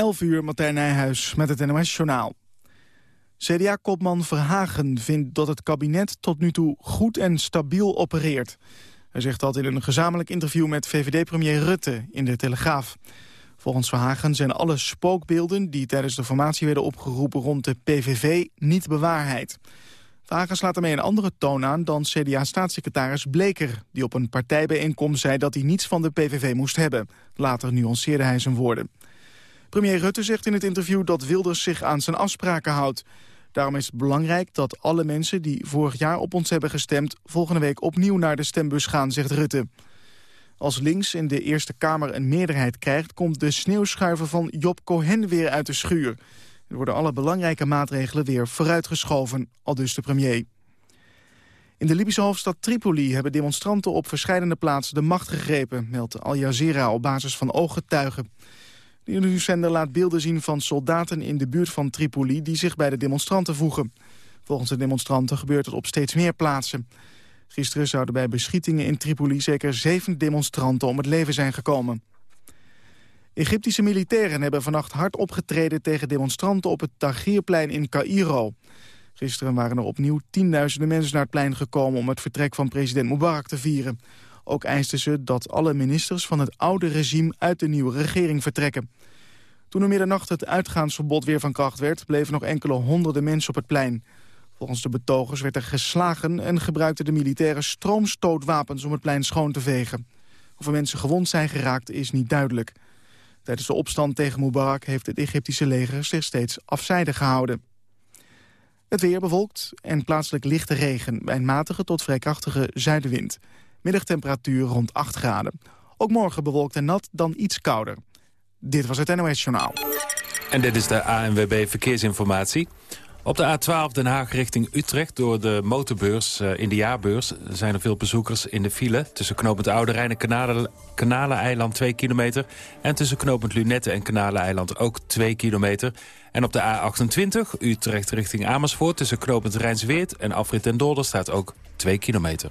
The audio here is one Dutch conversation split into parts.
11 uur, Martijn Nijhuis met het NOS-journaal. CDA-kopman Verhagen vindt dat het kabinet tot nu toe goed en stabiel opereert. Hij zegt dat in een gezamenlijk interview met VVD-premier Rutte in de Telegraaf. Volgens Verhagen zijn alle spookbeelden die tijdens de formatie werden opgeroepen rond de PVV niet bewaarheid. Verhagen slaat ermee een andere toon aan dan CDA-staatssecretaris Bleker... die op een partijbijeenkomst zei dat hij niets van de PVV moest hebben. Later nuanceerde hij zijn woorden. Premier Rutte zegt in het interview dat Wilders zich aan zijn afspraken houdt. Daarom is het belangrijk dat alle mensen die vorig jaar op ons hebben gestemd... volgende week opnieuw naar de stembus gaan, zegt Rutte. Als links in de Eerste Kamer een meerderheid krijgt... komt de sneeuwschuiver van Job Cohen weer uit de schuur. Er worden alle belangrijke maatregelen weer vooruitgeschoven, al dus de premier. In de Libische hoofdstad Tripoli hebben demonstranten op verschillende plaatsen de macht gegrepen, meldt Al Jazeera op basis van ooggetuigen. De nieuwszender laat beelden zien van soldaten in de buurt van Tripoli die zich bij de demonstranten voegen. Volgens de demonstranten gebeurt het op steeds meer plaatsen. Gisteren zouden bij beschietingen in Tripoli zeker zeven demonstranten om het leven zijn gekomen. Egyptische militairen hebben vannacht hard opgetreden tegen demonstranten op het Tahrirplein in Cairo. Gisteren waren er opnieuw tienduizenden mensen naar het plein gekomen om het vertrek van president Mubarak te vieren. Ook eisten ze dat alle ministers van het oude regime uit de nieuwe regering vertrekken. Toen om middernacht het uitgaansverbod weer van kracht werd... bleven nog enkele honderden mensen op het plein. Volgens de betogers werd er geslagen en gebruikten de militairen stroomstootwapens om het plein schoon te vegen. Of er mensen gewond zijn geraakt is niet duidelijk. Tijdens de opstand tegen Mubarak heeft het Egyptische leger zich steeds afzijdig gehouden. Het weer bewolkt en plaatselijk lichte regen bij een matige tot vrij krachtige zuidenwind. Middagtemperatuur rond 8 graden. Ook morgen bewolkt en nat, dan iets kouder. Dit was het NOS Journaal. En dit is de ANWB Verkeersinformatie. Op de A12 Den Haag richting Utrecht door de motorbeurs uh, in de jaarbeurs... zijn er veel bezoekers in de file. Tussen knooppunt Oude Rijn en Kanalen, Kanaleneiland 2 kilometer. En tussen knooppunt Lunette en Kanaleneiland ook 2 kilometer. En op de A28 Utrecht richting Amersfoort... tussen knooppunt Rijnsweert en Afrit en Dolder staat ook 2 kilometer.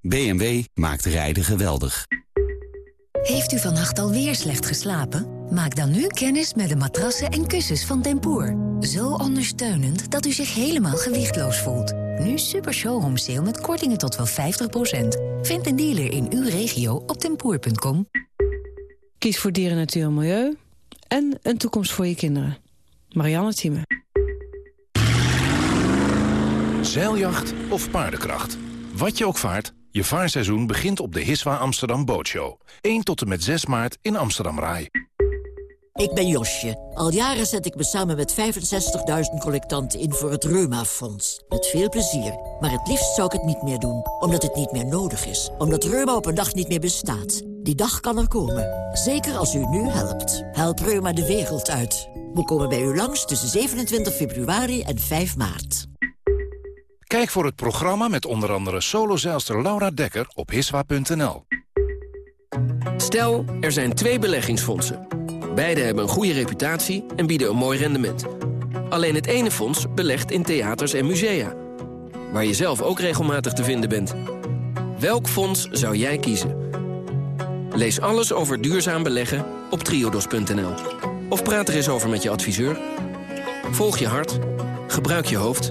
BMW maakt rijden geweldig. Heeft u vannacht alweer slecht geslapen? Maak dan nu kennis met de matrassen en kussens van Tempoor. Zo ondersteunend dat u zich helemaal gewichtloos voelt. Nu super showroom sale met kortingen tot wel 50%. Vind een dealer in uw regio op tempoor.com. Kies voor dieren, natuur en milieu. En een toekomst voor je kinderen. Marianne Thieme. Zeiljacht of paardenkracht. Wat je ook vaart... Je vaarseizoen begint op de Hiswa Amsterdam Bootshow. 1 tot en met 6 maart in Amsterdam Rai. Ik ben Josje. Al jaren zet ik me samen met 65.000 collectanten in voor het Reuma-fonds. Met veel plezier. Maar het liefst zou ik het niet meer doen. Omdat het niet meer nodig is. Omdat Reuma op een dag niet meer bestaat. Die dag kan er komen. Zeker als u nu helpt. Help Reuma de wereld uit. We komen bij u langs tussen 27 februari en 5 maart. Kijk voor het programma met onder andere solozeilster Laura Dekker op hiswa.nl. Stel, er zijn twee beleggingsfondsen. Beide hebben een goede reputatie en bieden een mooi rendement. Alleen het ene fonds belegt in theaters en musea. Waar je zelf ook regelmatig te vinden bent. Welk fonds zou jij kiezen? Lees alles over duurzaam beleggen op triodos.nl. Of praat er eens over met je adviseur. Volg je hart. Gebruik je hoofd.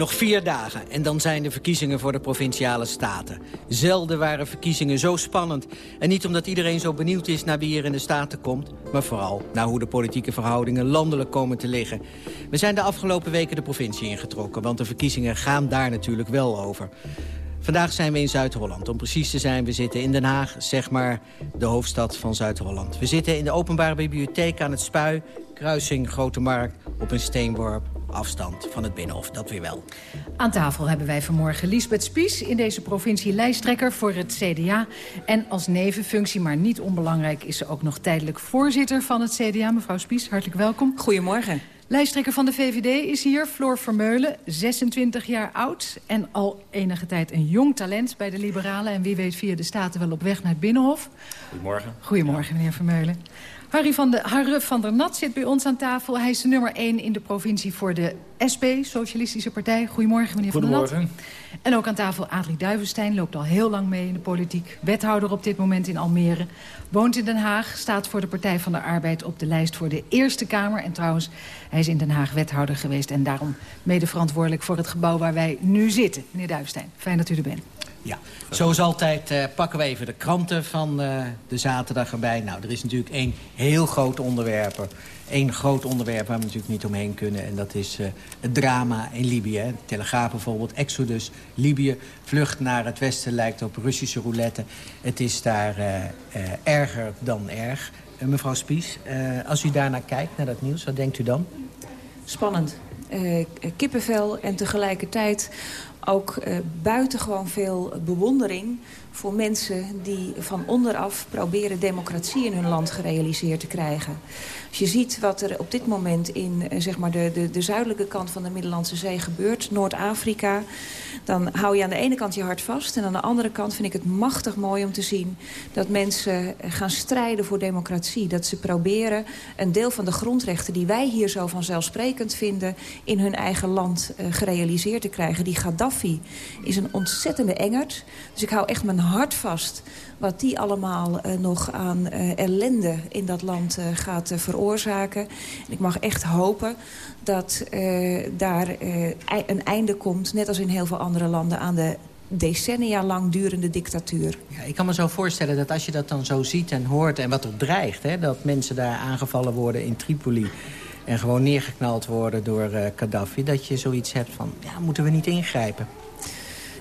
Nog vier dagen en dan zijn de verkiezingen voor de Provinciale Staten. Zelden waren verkiezingen zo spannend. En niet omdat iedereen zo benieuwd is naar wie er in de Staten komt... maar vooral naar hoe de politieke verhoudingen landelijk komen te liggen. We zijn de afgelopen weken de provincie ingetrokken... want de verkiezingen gaan daar natuurlijk wel over. Vandaag zijn we in Zuid-Holland. Om precies te zijn, we zitten in Den Haag, zeg maar de hoofdstad van Zuid-Holland. We zitten in de openbare bibliotheek aan het Spui, kruising Grote Markt, op een steenworp afstand van het Binnenhof, dat weer wel. Aan tafel hebben wij vanmorgen Lisbeth Spies... in deze provincie lijsttrekker voor het CDA. En als nevenfunctie, maar niet onbelangrijk... is ze ook nog tijdelijk voorzitter van het CDA. Mevrouw Spies, hartelijk welkom. Goedemorgen. Lijsttrekker van de VVD is hier, Floor Vermeulen, 26 jaar oud... en al enige tijd een jong talent bij de Liberalen... en wie weet via de Staten wel op weg naar het Binnenhof. Goedemorgen. Goedemorgen, meneer Vermeulen. Harry van, de, Harre van der Nat zit bij ons aan tafel. Hij is de nummer 1 in de provincie voor de SP, Socialistische Partij. Goedemorgen, meneer van der Nat. En ook aan tafel Adrie Duivenstein, loopt al heel lang mee in de politiek. Wethouder op dit moment in Almere. Woont in Den Haag, staat voor de Partij van de Arbeid op de lijst voor de Eerste Kamer. En trouwens, hij is in Den Haag wethouder geweest... en daarom mede verantwoordelijk voor het gebouw waar wij nu zitten. Meneer Duivenstein, fijn dat u er bent. Ja, zoals altijd uh, pakken we even de kranten van uh, de zaterdag erbij. Nou, er is natuurlijk één heel groot onderwerp. Eén groot onderwerp waar we natuurlijk niet omheen kunnen. En dat is het drama in Libië. Hè. Telegraaf bijvoorbeeld, Exodus, Libië. Vlucht naar het westen lijkt op Russische roulette. Het is daar erger dan erg. mevrouw Spies, als u daarnaar kijkt, naar dat nieuws, wat denkt u dan? Spannend. kippenvel en tegelijkertijd ook uh, buitengewoon veel bewondering voor mensen die van onderaf proberen democratie in hun land gerealiseerd te krijgen. Als je ziet wat er op dit moment in uh, zeg maar de, de, de zuidelijke kant van de Middellandse Zee gebeurt, Noord-Afrika, dan hou je aan de ene kant je hart vast. En aan de andere kant vind ik het machtig mooi om te zien dat mensen gaan strijden voor democratie. Dat ze proberen een deel van de grondrechten die wij hier zo vanzelfsprekend vinden in hun eigen land uh, gerealiseerd te krijgen. Die Gaddafi is een ontzettende engert. Dus ik hou echt mijn hart vast wat die allemaal uh, nog aan uh, ellende in dat land uh, gaat veroorzaken. En ik mag echt hopen dat daar een einde komt, net als in heel veel andere landen, aan de decennia lang durende dictatuur. Ja, ik kan me zo voorstellen dat als je dat dan zo ziet en hoort en wat er dreigt... Hè, dat mensen daar aangevallen worden in Tripoli en gewoon neergeknald worden door Gaddafi... dat je zoiets hebt van, ja, moeten we niet ingrijpen?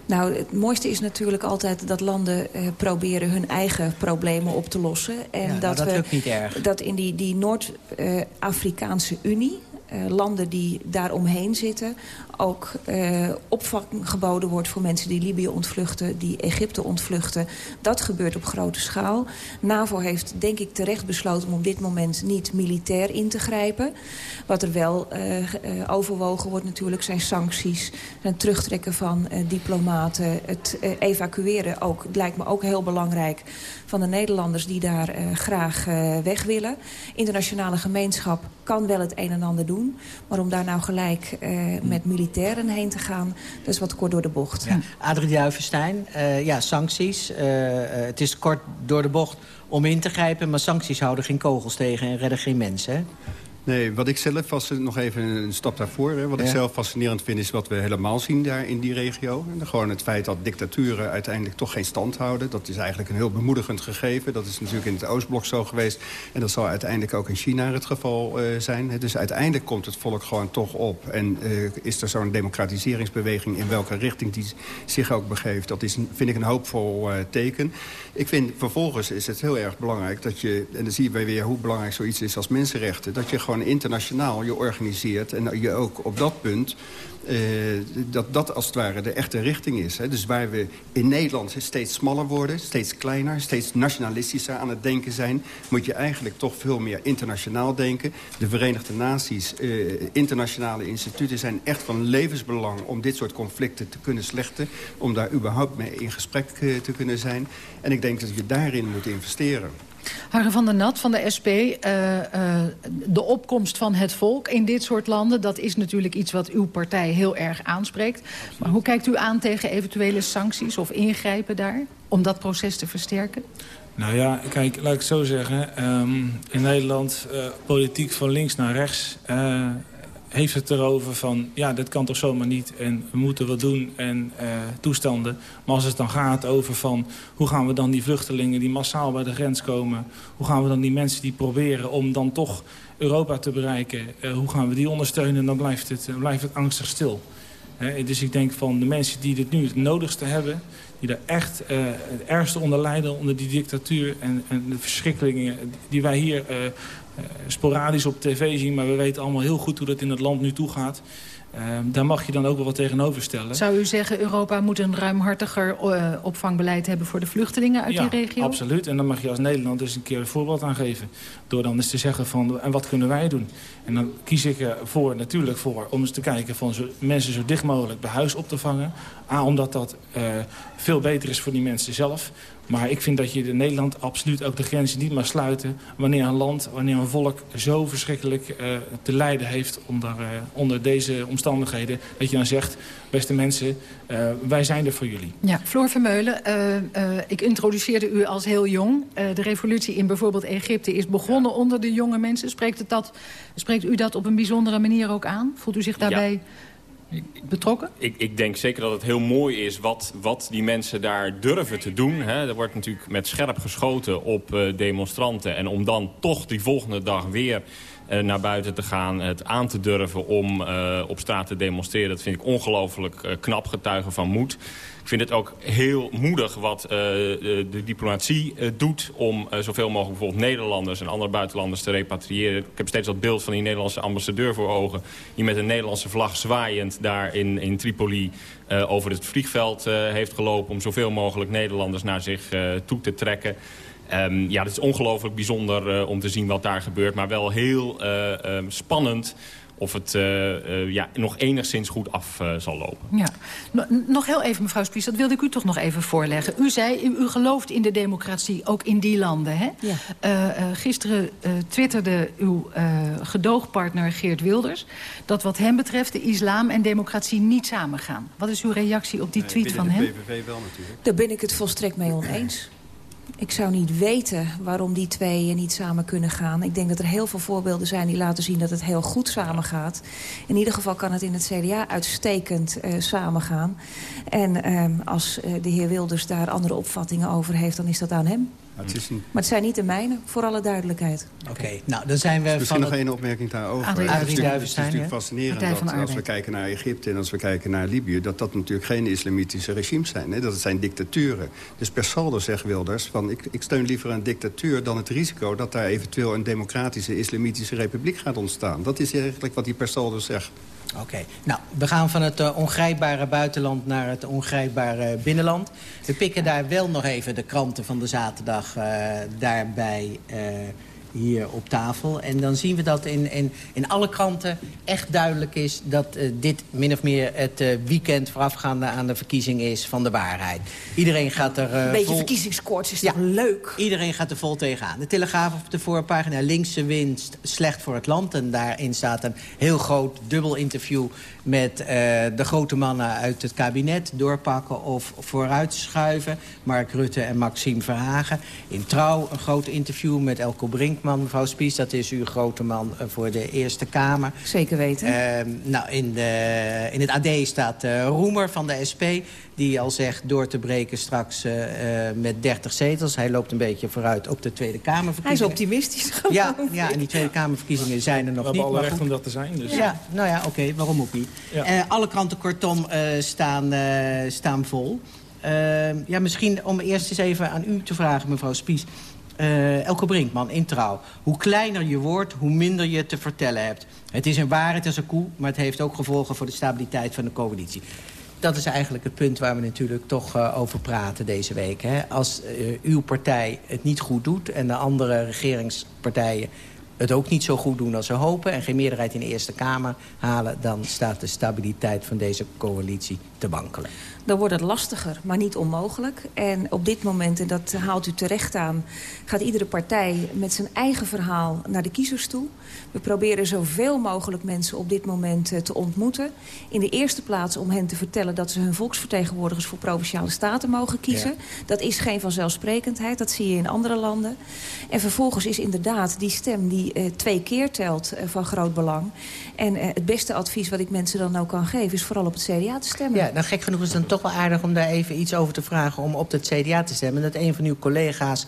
Nou, het mooiste is natuurlijk altijd dat landen uh, proberen hun eigen problemen op te lossen. En ja, dat, nou, dat we, niet erg. Dat in die, die Noord-Afrikaanse Unie... Uh, landen die daar omheen zitten... ook uh, opvang geboden wordt voor mensen die Libië ontvluchten... die Egypte ontvluchten. Dat gebeurt op grote schaal. NAVO heeft denk ik terecht besloten om op dit moment niet militair in te grijpen. Wat er wel uh, overwogen wordt natuurlijk zijn sancties... het terugtrekken van diplomaten, het evacueren ook. Lijkt me ook heel belangrijk van de Nederlanders die daar graag weg willen. Internationale gemeenschap kan wel het een en ander doen. Maar om daar nou gelijk uh, met militairen heen te gaan... is wat kort door de bocht. Ja. Adrie Duivenstein, uh, ja, sancties. Uh, het is kort door de bocht om in te grijpen... maar sancties houden geen kogels tegen en redden geen mensen, hè? Nee, wat ik zelf vast nog even een stap daarvoor. Hè. Wat ja. ik zelf fascinerend vind is wat we helemaal zien daar in die regio. En gewoon het feit dat dictaturen uiteindelijk toch geen stand houden. Dat is eigenlijk een heel bemoedigend gegeven. Dat is natuurlijk in het Oostblok zo geweest. En dat zal uiteindelijk ook in China het geval uh, zijn. Dus uiteindelijk komt het volk gewoon toch op. En uh, is er zo'n democratiseringsbeweging in welke richting die zich ook begeeft. Dat is, vind ik een hoopvol uh, teken. Ik vind vervolgens is het heel erg belangrijk dat je... en dan zie je weer hoe belangrijk zoiets is als mensenrechten... dat je gewoon internationaal je organiseert en je ook op dat punt... Uh, dat dat als het ware de echte richting is. Hè. Dus waar we in Nederland steeds smaller worden, steeds kleiner... steeds nationalistischer aan het denken zijn... moet je eigenlijk toch veel meer internationaal denken. De Verenigde Naties, uh, internationale instituten zijn echt van levensbelang... om dit soort conflicten te kunnen slechten. Om daar überhaupt mee in gesprek uh, te kunnen zijn. En ik denk dat je daarin moet investeren. Harre van der Nat van de SP, uh, uh, de opkomst van het volk in dit soort landen... dat is natuurlijk iets wat uw partij heel erg aanspreekt. Maar hoe kijkt u aan tegen eventuele sancties of ingrijpen daar... om dat proces te versterken? Nou ja, kijk, laat ik het zo zeggen. Um, in Nederland, uh, politiek van links naar rechts... heeft het erover van... ja, dit kan toch zomaar niet en we moeten wat doen en uh, toestanden. Maar als het dan gaat over van... hoe gaan we dan die vluchtelingen die massaal bij de grens komen... hoe gaan we dan die mensen die proberen om dan toch Europa te bereiken... Uh, hoe gaan we die ondersteunen, dan blijft het, blijft het angstig stil. Dus ik denk van de mensen die dit nu het nodigste hebben... die er echt het ergste onder lijden, onder die dictatuur... en, de verschrikkelingen die wij hier sporadisch op tv zien... maar we weten allemaal heel goed hoe dat in het land nu toe gaat... Uh, daar mag je dan ook wel wat tegenover stellen. Zou u zeggen, Europa moet een ruimhartiger uh, opvangbeleid hebben voor de vluchtelingen uit ja, die regio? absoluut. En dan mag je als Nederland dus een keer een voorbeeld aan geven. Door dan eens te zeggen van, en wat kunnen wij doen? En dan kies ik ervoor natuurlijk voor om eens te kijken van zo, mensen zo dicht mogelijk bij huis op te vangen. A, omdat dat uh, veel beter is voor die mensen zelf. Maar ik vind dat je in Nederland absoluut ook de grenzen niet mag sluiten... wanneer een land, wanneer een volk zo verschrikkelijk uh, te lijden heeft onder, uh, onder deze omstandigheden... dat je dan zegt, beste mensen, uh, wij zijn er voor jullie. Ja, Floor Vermeulen, ik introduceerde u als heel jong. de revolutie in bijvoorbeeld Egypte is begonnen ja. onder de jonge mensen. Spreekt, het dat, spreekt u dat op een bijzondere manier ook aan? Voelt u zich daarbij... Ja betrokken? Ik, ik, denk zeker dat het heel mooi is wat, wat die mensen daar durven te doen. Hè. Er wordt natuurlijk met scherp geschoten op uh, demonstranten. En om dan toch die volgende dag weer naar buiten te gaan... het aan te durven om uh, op straat te demonstreren... dat vind ik ongelooflijk knap getuigen van moed. Ik vind het ook heel moedig wat de, diplomatie doet... om zoveel mogelijk bijvoorbeeld Nederlanders en andere buitenlanders te repatriëren. Ik heb steeds dat beeld van die Nederlandse ambassadeur voor ogen... die met een Nederlandse vlag zwaaiend daar in, in Tripoli over het vliegveld heeft gelopen... om zoveel mogelijk Nederlanders naar zich toe te trekken. Um, ja, het is ongelooflijk bijzonder om te zien wat daar gebeurt. Maar wel heel spannend of het uh, uh, ja, nog enigszins goed af uh, zal lopen. Ja. Nog heel even, mevrouw Spies, dat wilde ik u toch nog even voorleggen. U zei, u, u gelooft in de democratie, ook in die landen. Hè? Ja. gisteren twitterde uw gedoogpartner Geert Wilders... dat wat hem betreft de islam en democratie niet samengaan. Wat is uw reactie op die tweet van hem? de PVV wel natuurlijk. Daar ben ik het volstrekt mee oneens. Ik zou niet weten waarom die twee niet samen kunnen gaan. Ik denk dat er heel veel voorbeelden zijn die laten zien dat het heel goed samengaat. In ieder geval kan het in het CDA uitstekend uh, samengaan. En uh, als uh, de heer Wilders daar andere opvattingen over heeft, dan is dat aan hem. Het is een... Maar het zijn niet de mijne, voor alle duidelijkheid. Oké, okay, nou dan zijn we Misschien van nog het... één opmerking daarover. Adrie, het is natuurlijk, het is natuurlijk fascinerend dat als we kijken naar Egypte en als we kijken naar Libië... dat dat natuurlijk geen islamitische regimes zijn. Hè? Dat het zijn dictaturen. Dus per saldo zegt Wilders van ik, ik steun liever een dictatuur dan het risico... dat daar eventueel een democratische islamitische republiek gaat ontstaan. Dat is eigenlijk wat hij per saldo zegt. Oké, nou, we gaan van het uh, ongrijpbare buitenland naar het ongrijpbare binnenland. We pikken daar wel nog even de kranten van de zaterdag uh, daarbij uh, hier op tafel. En dan zien we dat in, in, in alle kranten echt duidelijk is... dat uh, dit min of meer het uh, weekend voorafgaande aan de verkiezing is van de waarheid. Iedereen gaat er... Uh, Een beetje vol... verkiezingskoorts is ja, toch leuk? Iedereen gaat er vol tegenaan. De Telegraaf op de voorpagina, linkse winst, slecht voor het land. En daarin staat een heel groot dubbel interview met de grote mannen uit het kabinet. Doorpakken of vooruitschuiven. Mark Rutte en Maxime Verhagen. In Trouw een groot interview met Elko Brinkman, mevrouw Spies. Dat is uw grote man uh, voor de Eerste Kamer. Zeker weten. Uh, nou, in, de, in het AD staat Roemer van de SP die al zegt door te breken straks uh, uh, met 30 zetels. Hij loopt een beetje vooruit op de Tweede Kamerverkiezingen. Hij is optimistisch. Ja, ja, en die Tweede Kamerverkiezingen zijn er nog niet. We hebben alle recht om dat te zijn. Dus. Ja, nou ja, oké, okay, waarom ook niet? Ja. Uh, alle kranten kortom staan, staan vol. ja, misschien om eerst eens even aan u te vragen, mevrouw Spies. Uh, Elke Brinkman, in trouw. Hoe kleiner je wordt, hoe minder je te vertellen hebt. Het is een waarheid als een koe, maar het heeft ook gevolgen voor de stabiliteit van de coalitie dat is eigenlijk het punt waar we natuurlijk toch uh, over praten deze week. Hè? Als uh, uw partij het niet goed doet en de andere regeringspartijen het ook niet zo goed doen als ze hopen... en geen meerderheid in de Eerste Kamer halen... dan staat de stabiliteit van deze coalitie te wankelen. Dan wordt het lastiger, maar niet onmogelijk. En op dit moment, en dat haalt u terecht aan... gaat iedere partij met zijn eigen verhaal naar de kiezers toe. We proberen zoveel mogelijk mensen op dit moment te ontmoeten. In de eerste plaats om hen te vertellen... dat ze hun volksvertegenwoordigers voor Provinciale Staten mogen kiezen. Ja. Dat is geen vanzelfsprekendheid, dat zie je in andere landen. En vervolgens is inderdaad die stem die die twee keer telt van groot belang. En het beste advies wat ik mensen dan ook kan geven... is vooral op het CDA te stemmen. Ja, nou gek genoeg is dan toch wel aardig om daar even iets over te vragen... om op het CDA te stemmen. Dat een van uw collega's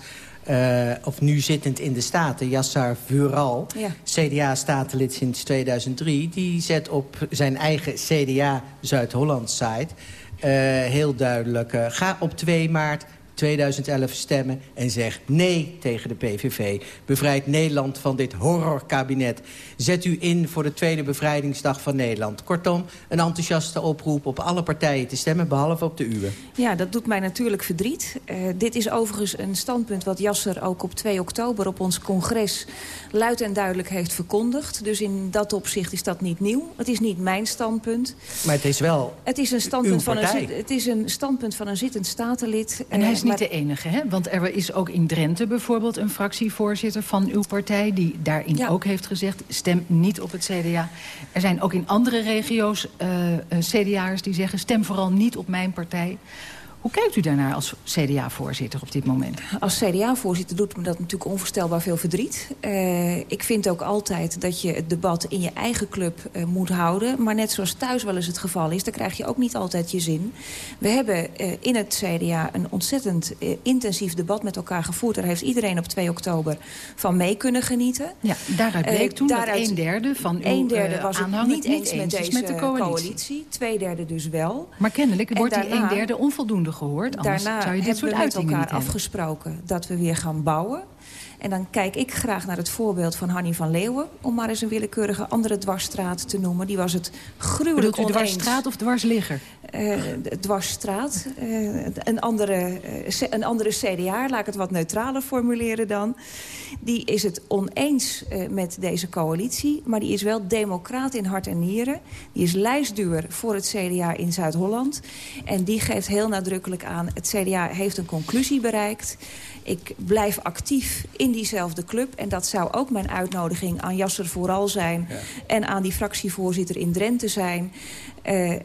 uh, of nu zittend in de Staten, Yassar Vural, ja. CDA-statenlid sinds 2003... die zet op zijn eigen CDA Zuid-Holland-site uh, heel duidelijk... Uh, ga op 2 maart 2011 stemmen en zeg nee tegen de PVV. Bevrijd Nederland van dit horrorkabinet. Zet u in voor de tweede bevrijdingsdag van Nederland. Kortom, een enthousiaste oproep op alle partijen te stemmen, behalve op de uwe. Ja, dat doet mij natuurlijk verdriet. Uh, dit is overigens een standpunt wat Jasser ook op 2 oktober op ons congres luid en duidelijk heeft verkondigd. Dus in dat opzicht is dat niet nieuw. Het is niet mijn standpunt. Maar het is wel Het is een standpunt, van een, het is een standpunt van een zittend statenlid. En hij is niet de enige, hè? Want er is ook in Drenthe bijvoorbeeld een fractievoorzitter van uw partij... die daarin ja. ook heeft gezegd, stem niet op het CDA. Er zijn ook in andere regio's uh, uh, CDA'ers die zeggen... stem vooral niet op mijn partij. Hoe kijkt u daarnaar als CDA-voorzitter op dit moment? Als CDA-voorzitter doet me dat natuurlijk onvoorstelbaar veel verdriet. Uh, ik vind ook altijd dat je het debat in je eigen club uh, moet houden. Maar net zoals thuis wel eens het geval is, dan krijg je ook niet altijd je zin. We hebben uh, in het CDA een ontzettend intensief debat met elkaar gevoerd. Daar heeft iedereen op 2 oktober van mee kunnen genieten. Ja, daaruit bleek toen daaruit dat een derde van uw een derde was het niet eens, met deze met de coalitie. coalitie. Twee derde dus wel. Maar kennelijk wordt daarna, die een derde onvoldoende gehoord. Anders Daarna zou je dit hebben soort we met elkaar afgesproken dat we weer gaan bouwen. En dan kijk ik graag naar het voorbeeld van Hanny van Leeuwen... om maar eens een willekeurige andere dwarsstraat te noemen. Die was het gruwelijk Bedoelt u dwarsstraat of dwarsligger? Uh, dwarsstraat. Uh, een, andere, uh, een andere CDA, laat ik het wat neutraler formuleren dan. Die is het oneens met deze coalitie. Maar die is wel democraat in hart en nieren. Die is lijstduur voor het CDA in Zuid-Holland. En die geeft heel nadrukkelijk aan... het CDA heeft een conclusie bereikt... Ik blijf actief in diezelfde club. En dat zou ook mijn uitnodiging aan Jasser Vooral zijn. Ja. En aan die fractievoorzitter in Drenthe zijn. Uh,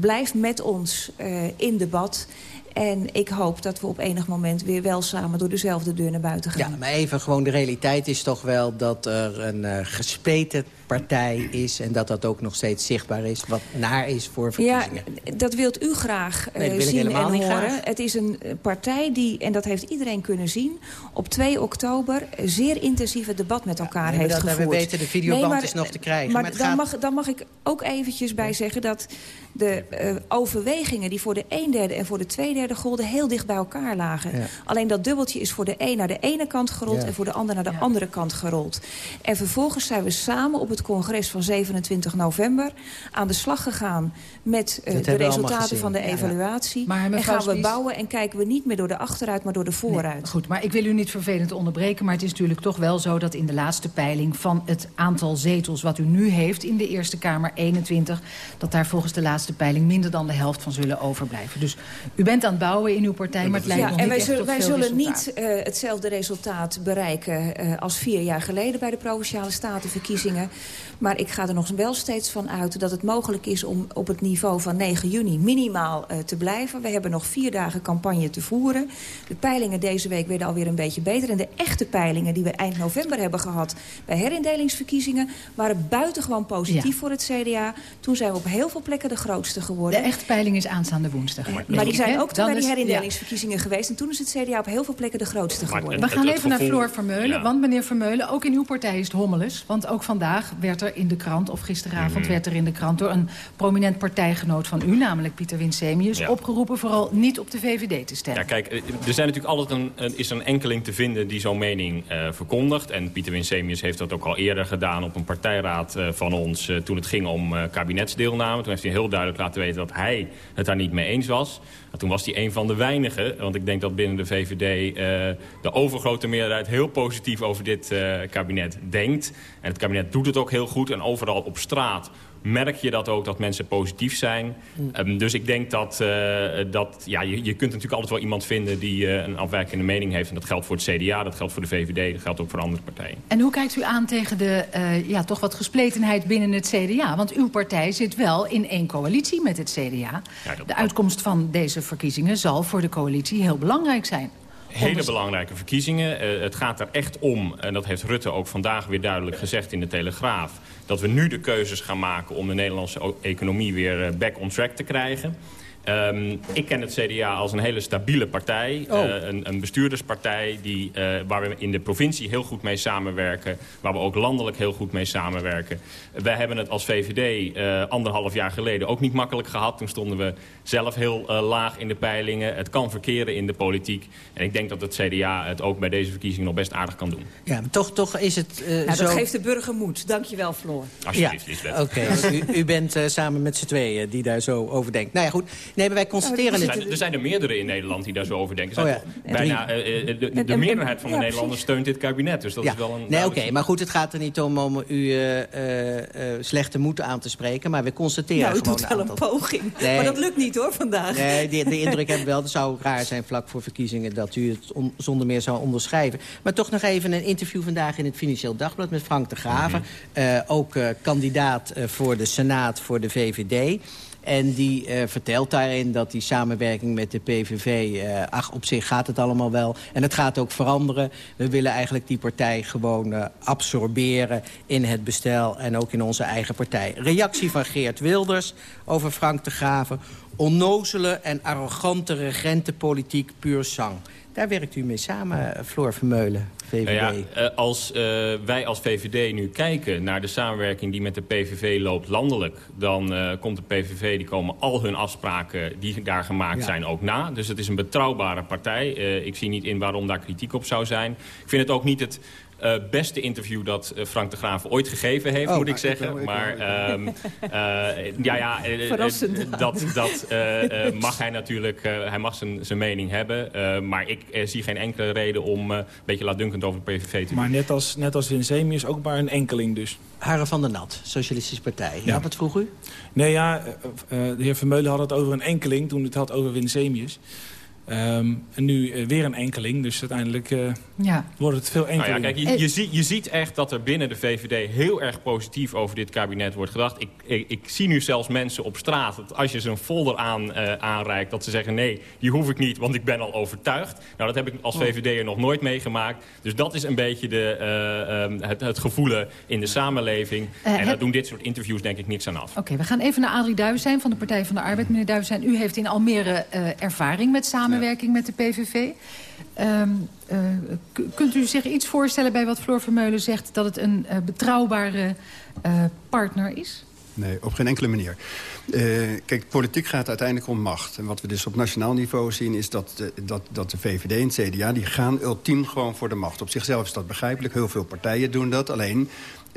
blijf met ons uh, in debat. En ik hoop dat we op enig moment weer wel samen door dezelfde deur naar buiten gaan. Ja, maar even gewoon de realiteit is toch wel dat er een uh, gespleten partij is... en dat dat ook nog steeds zichtbaar is, wat naar is voor verkiezingen. Ja, dat wilt u graag uh, nee, zien en horen. Graag. Het is een partij die, en dat heeft iedereen kunnen zien... op 2 oktober zeer intensief het debat met elkaar ja, heeft dat, gevoerd. We weten, de videoband nee, maar, is nog te krijgen. Maar, maar dan, gaat... mag, dan mag ik ook eventjes bij zeggen dat de uh, overwegingen... die voor de een derde en voor de twee derde golden heel dicht bij elkaar lagen. Ja. Alleen dat dubbeltje is voor de een naar de ene kant gerold... En voor de ander naar de andere kant gerold. En vervolgens zijn we samen op het congres van 27 november... aan de slag gegaan met uh, de resultaten van de evaluatie. Maar, en gaan we bouwen en kijken we niet meer door de achteruit... maar door de vooruit. Nee, goed, maar ik wil u niet vervelend onderbreken... maar het is natuurlijk toch wel zo dat in de laatste peiling... van het aantal zetels wat u nu heeft in de Eerste Kamer, 21... dat daar volgens de laatste peiling minder dan de helft van zullen overblijven. Dus u bent aan het bouwen in uw partij, maar het lijkt ja, nog en wij zullen, wij zullen niet uh, hetzelfde resultaat bereiken uh, als vier jaar geleden bij de Provinciale Statenverkiezingen. Maar ik ga er nog wel steeds van uit dat het mogelijk is om op het niveau van 9 juni minimaal uh, te blijven. We hebben nog vier dagen campagne te voeren. De peilingen deze week werden alweer een beetje beter. En de echte peilingen die we eind november hebben gehad bij herindelingsverkiezingen waren buitengewoon positief ja. voor het CDA. Toen zijn we op heel veel plekken de grootste geworden. De echte peiling is aanstaande woensdag. maar die zijn ook toen bij die herindelingsverkiezingen ja. geweest. En toen is het CDA op heel veel plekken de grootste geworden. We gaan even gevoel... naar Floor Vermeulen. Ja. Want meneer Vermeulen, ook in uw partij is het hommeles. Want ook vandaag werd er in de krant, of gisteravond mm. werd er in de krant... door een prominent partijgenoot van u, namelijk Pieter Winsemius... Ja. opgeroepen vooral niet op de VVD te stemmen. Ja, kijk, er zijn natuurlijk altijd een, een is een enkeling te vinden die zo'n mening uh, verkondigt. En Pieter Winsemius heeft dat ook al eerder gedaan op een partijraad uh, van ons... Uh, toen het ging om kabinetsdeelname. Toen heeft hij heel duidelijk laten weten dat hij het daar niet mee eens was. Nou, toen was hij een van de weinigen, want ik denk dat binnen de VVD de overgrote meerderheid heel positief over dit kabinet denkt. En het kabinet doet het ook heel goed en overal op straat merk je dat ook, dat mensen positief zijn. Mm. Um, dus ik denk dat, uh, dat ja, je, je kunt natuurlijk altijd wel iemand vinden die uh, een afwijkende mening heeft. En dat geldt voor het CDA, dat geldt voor de VVD, dat geldt ook voor andere partijen. En hoe kijkt u aan tegen de uh, ja, toch wat gespletenheid binnen het CDA? Want uw partij zit wel in één coalitie met het CDA. Ja, de uitkomst van deze verkiezingen zal voor de coalitie heel belangrijk zijn. Hele belangrijke verkiezingen. Uh, het gaat er echt om, en dat heeft Rutte ook vandaag weer duidelijk gezegd in de Telegraaf... dat we nu de keuzes gaan maken om de Nederlandse economie weer back on track te krijgen. Um, ik ken het CDA als een hele stabiele partij. Oh. Uh, een, een, bestuurderspartij die, uh, waar we in de provincie heel goed mee samenwerken. Waar we ook landelijk heel goed mee samenwerken. wij hebben het als VVD uh, eh, anderhalf jaar geleden ook niet makkelijk gehad. Toen stonden we zelf heel laag in de peilingen. Het kan verkeren in de politiek. En ik denk dat het CDA het ook bij deze verkiezingen nog best aardig kan doen. Ja, maar toch, toch is het nou, zo... Dat geeft de burger moed. Dankjewel, Floor. Alsjeblieft, ja. Oké, u, u, bent samen met z'n tweeën die daar zo over denkt. Nou ja, goed. Nee, maar wij constateren... er, zijn, er zijn er meerdere in Nederland die daar zo over denken. Oh, ja. Bijna, uh, de, de, meerderheid van de Nederlanders steunt dit kabinet. Dus dat is wel een... Nee, oké, maar goed, het gaat er niet om om u uh, slechte moed aan te spreken. Maar we constateren nou, gewoon... u doet wel een poging. Nee. Maar dat lukt niet hoor, vandaag. Nee, de, de indruk hebben we wel. Het zou raar zijn vlak voor verkiezingen dat u het on, zonder meer zou onderschrijven. Maar toch nog even een interview vandaag in het Financieel Dagblad met Frank de Graven. Mm -hmm. ook kandidaat voor de Senaat voor de VVD. En die uh, vertelt daarin dat die samenwerking met de PVV... Eh, ach, op zich gaat het allemaal wel. En het gaat ook veranderen. We willen eigenlijk die partij gewoon uh, absorberen in het bestel... en ook in onze eigen partij. Reactie van Geert Wilders over Frank de Graven. Onnozele en arrogante regentenpolitiek puur sang. Daar werkt u mee samen, Floor Vermeulen. VVD. Nou ja, eh, als uh, wij als VVD nu kijken naar de samenwerking die met de PVV loopt landelijk... dan uh, komt de PVV, die komen al hun afspraken die daar gemaakt ja. zijn ook na. Dus het is een betrouwbare partij. Uh, ik zie niet in waarom daar kritiek op zou zijn. Ik vind het ook niet het uh, beste interview dat uh, Frank de Graaf ooit gegeven heeft, oh, moet ik zeggen. Ik maar uh, ja, ja dat, dat mag hij natuurlijk, hij mag zijn, zijn mening hebben. maar ik zie geen enkele reden om een beetje laatdunkend over de PVV te doen. Maar net als, net als Winsemius ook maar een enkeling dus. Haren van der Nat, Socialistische Partij. Ja. wat vroeg u? Nee, ja, de heer Vermeulen had het over een enkeling toen het had over Winsemius. Um, en nu uh, weer een enkeling, dus uiteindelijk uh, ja. wordt het veel enkeling. Nou ja, kijk, je, je, zie, je, ziet echt dat er binnen de VVD heel erg positief over dit kabinet wordt gedacht. Ik, ik, ik zie nu zelfs mensen op straat, dat als je ze een folder aan, uh, aanreikt... dat ze zeggen, nee, die hoef ik niet, want ik ben al overtuigd. Nou, dat heb ik als oh. VVD'er nog nooit meegemaakt. Dus dat is een beetje de, um, het, het gevoelen in de samenleving. en daar doen dit soort interviews denk ik niks aan af. Oké, okay, we gaan even naar Adrie Duivestein van de Partij van de Arbeid. Meneer Duivestein, u heeft in Almere ervaring met samenwerking samenwerking met de PVV. Um, uh, kunt u zich iets voorstellen bij wat Floor Vermeulen zegt... dat het een uh, betrouwbare uh, partner is? Nee, op geen enkele manier. Kijk, politiek gaat uiteindelijk om macht. En wat we dus op nationaal niveau zien is dat de, dat, dat de VVD en het CDA... die gaan ultiem gewoon voor de macht. Op zichzelf is dat begrijpelijk. Heel veel partijen doen dat. Alleen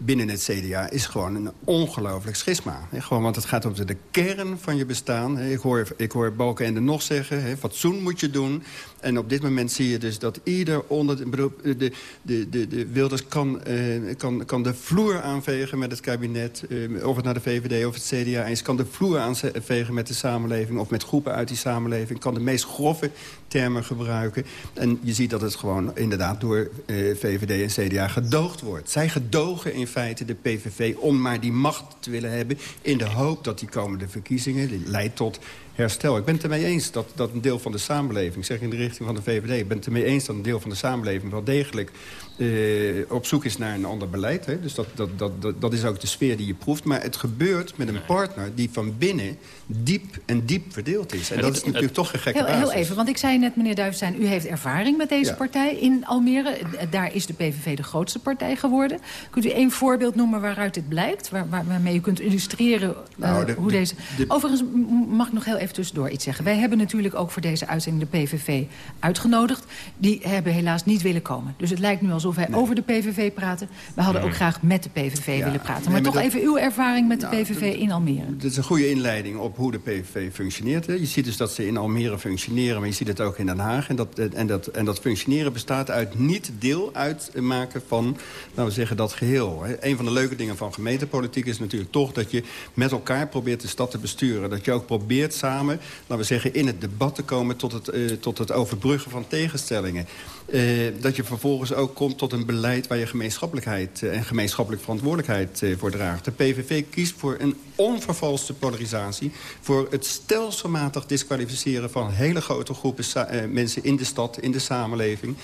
binnen het CDA is gewoon een ongelooflijk schisma. Gewoon, want het gaat om de kern van je bestaan. Ik hoor, ik hoor Balkenende nog zeggen, he, fatsoen moet je doen. En op dit moment zie je dus dat ieder onder... De, de, de, de, de Wilders kan, uh, kan, kan de vloer aanvegen met het kabinet. Uh, of het naar de VVD of het CDA is. Kan de vloer aanvegen met de samenleving of met groepen uit die samenleving. Kan de meest grove termen gebruiken. En je ziet dat het gewoon inderdaad door uh, VVD en CDA gedoogd wordt. Zij gedogen in feite de PVV om maar die macht te willen hebben... in de hoop dat die komende verkiezingen leidt tot herstel. Ik ben het ermee eens dat, dat een deel van de samenleving... zeg in de richting van de VVD... ik ben het ermee eens dat een deel van de samenleving... wel degelijk uh, op zoek is naar een ander beleid. Hè. Dus dat, dat, dat, dat is ook de sfeer die je proeft. Maar het gebeurt met een partner die van binnen diep en diep verdeeld is. En dat is natuurlijk toch een gekke heel, heel even, want ik zei net, meneer Duivestein... u heeft ervaring met deze ja. partij in Almere. Daar is de PVV de grootste partij geworden. Kunt u één voorbeeld noemen waaruit dit blijkt? Waar, waar, waarmee u kunt illustreren uh, nou, de, hoe de, deze... De, Overigens mag ik nog heel even tussendoor iets zeggen. Wij hebben natuurlijk ook voor deze uitzending de PVV uitgenodigd. Die hebben helaas niet willen komen. Dus het lijkt nu alsof wij nee. over de PVV praten. We hadden ook graag met de PVV ja, willen praten. Maar, nee, maar toch dat, even uw ervaring met de nou, PVV in Almere. Dit is een goede inleiding op hoe de PVV functioneert. Je ziet dus dat ze in Almere functioneren, maar je ziet het ook in Den Haag. En dat, en dat, en dat functioneren bestaat uit niet deel uitmaken van, laten we zeggen, dat geheel. Een van de leuke dingen van gemeentepolitiek is natuurlijk toch dat je met elkaar probeert de stad te besturen. Dat je ook probeert samen laten we zeggen, in het debat te komen... tot het, uh, tot het overbruggen van tegenstellingen. Uh, dat je vervolgens ook komt tot een beleid waar je gemeenschappelijkheid uh, en gemeenschappelijk verantwoordelijkheid voor draagt. De PVV kiest voor een onvervalste polarisatie, voor het stelselmatig disqualificeren van hele grote groepen mensen in de stad, in de samenleving.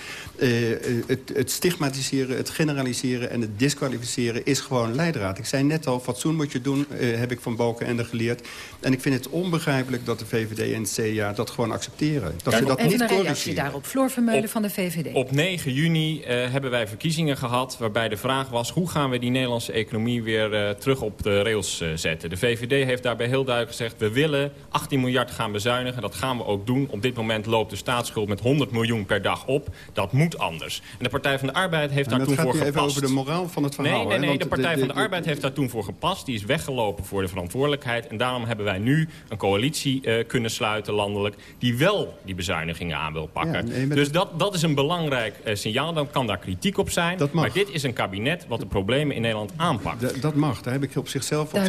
Het, het, stigmatiseren, het generaliseren en het disqualificeren is gewoon leidraad. Ik zei net al, fatsoen moet je doen, heb ik van Balkenende geleerd. En ik vind het onbegrijpelijk dat de VVD en het CDA dat gewoon accepteren. Dat en ze dat even niet een reactie daarop. Floor Vermeulen van de VVD. Op 9 juni uh, hebben wij verkiezingen gehad... waarbij de vraag was hoe gaan we die Nederlandse economie weer uh, terug op de rails uh, zetten. De VVD heeft daarbij heel duidelijk gezegd... we willen 18 miljard gaan bezuinigen. Dat gaan we ook doen. Op dit moment loopt de staatsschuld met 100 miljoen per dag op. Dat moet anders. En de Partij van de Arbeid heeft daar toen voor gepast. even over de moraal van het verhaal. Nee, nee, nee. De Partij de, de, van de Arbeid heeft daar toen voor gepast. Die is weggelopen voor de verantwoordelijkheid. En daarom hebben wij nu een coalitie kunnen sluiten landelijk... die wel die bezuinigingen aan wil pakken. Ja, nee, dus dat, dat is een belangrijk signaal. Dan kan daar kritiek op zijn. Maar dit is een kabinet wat de problemen in Nederland aanpakt. D dat mag. Daar heb ik op zichzelf... Op,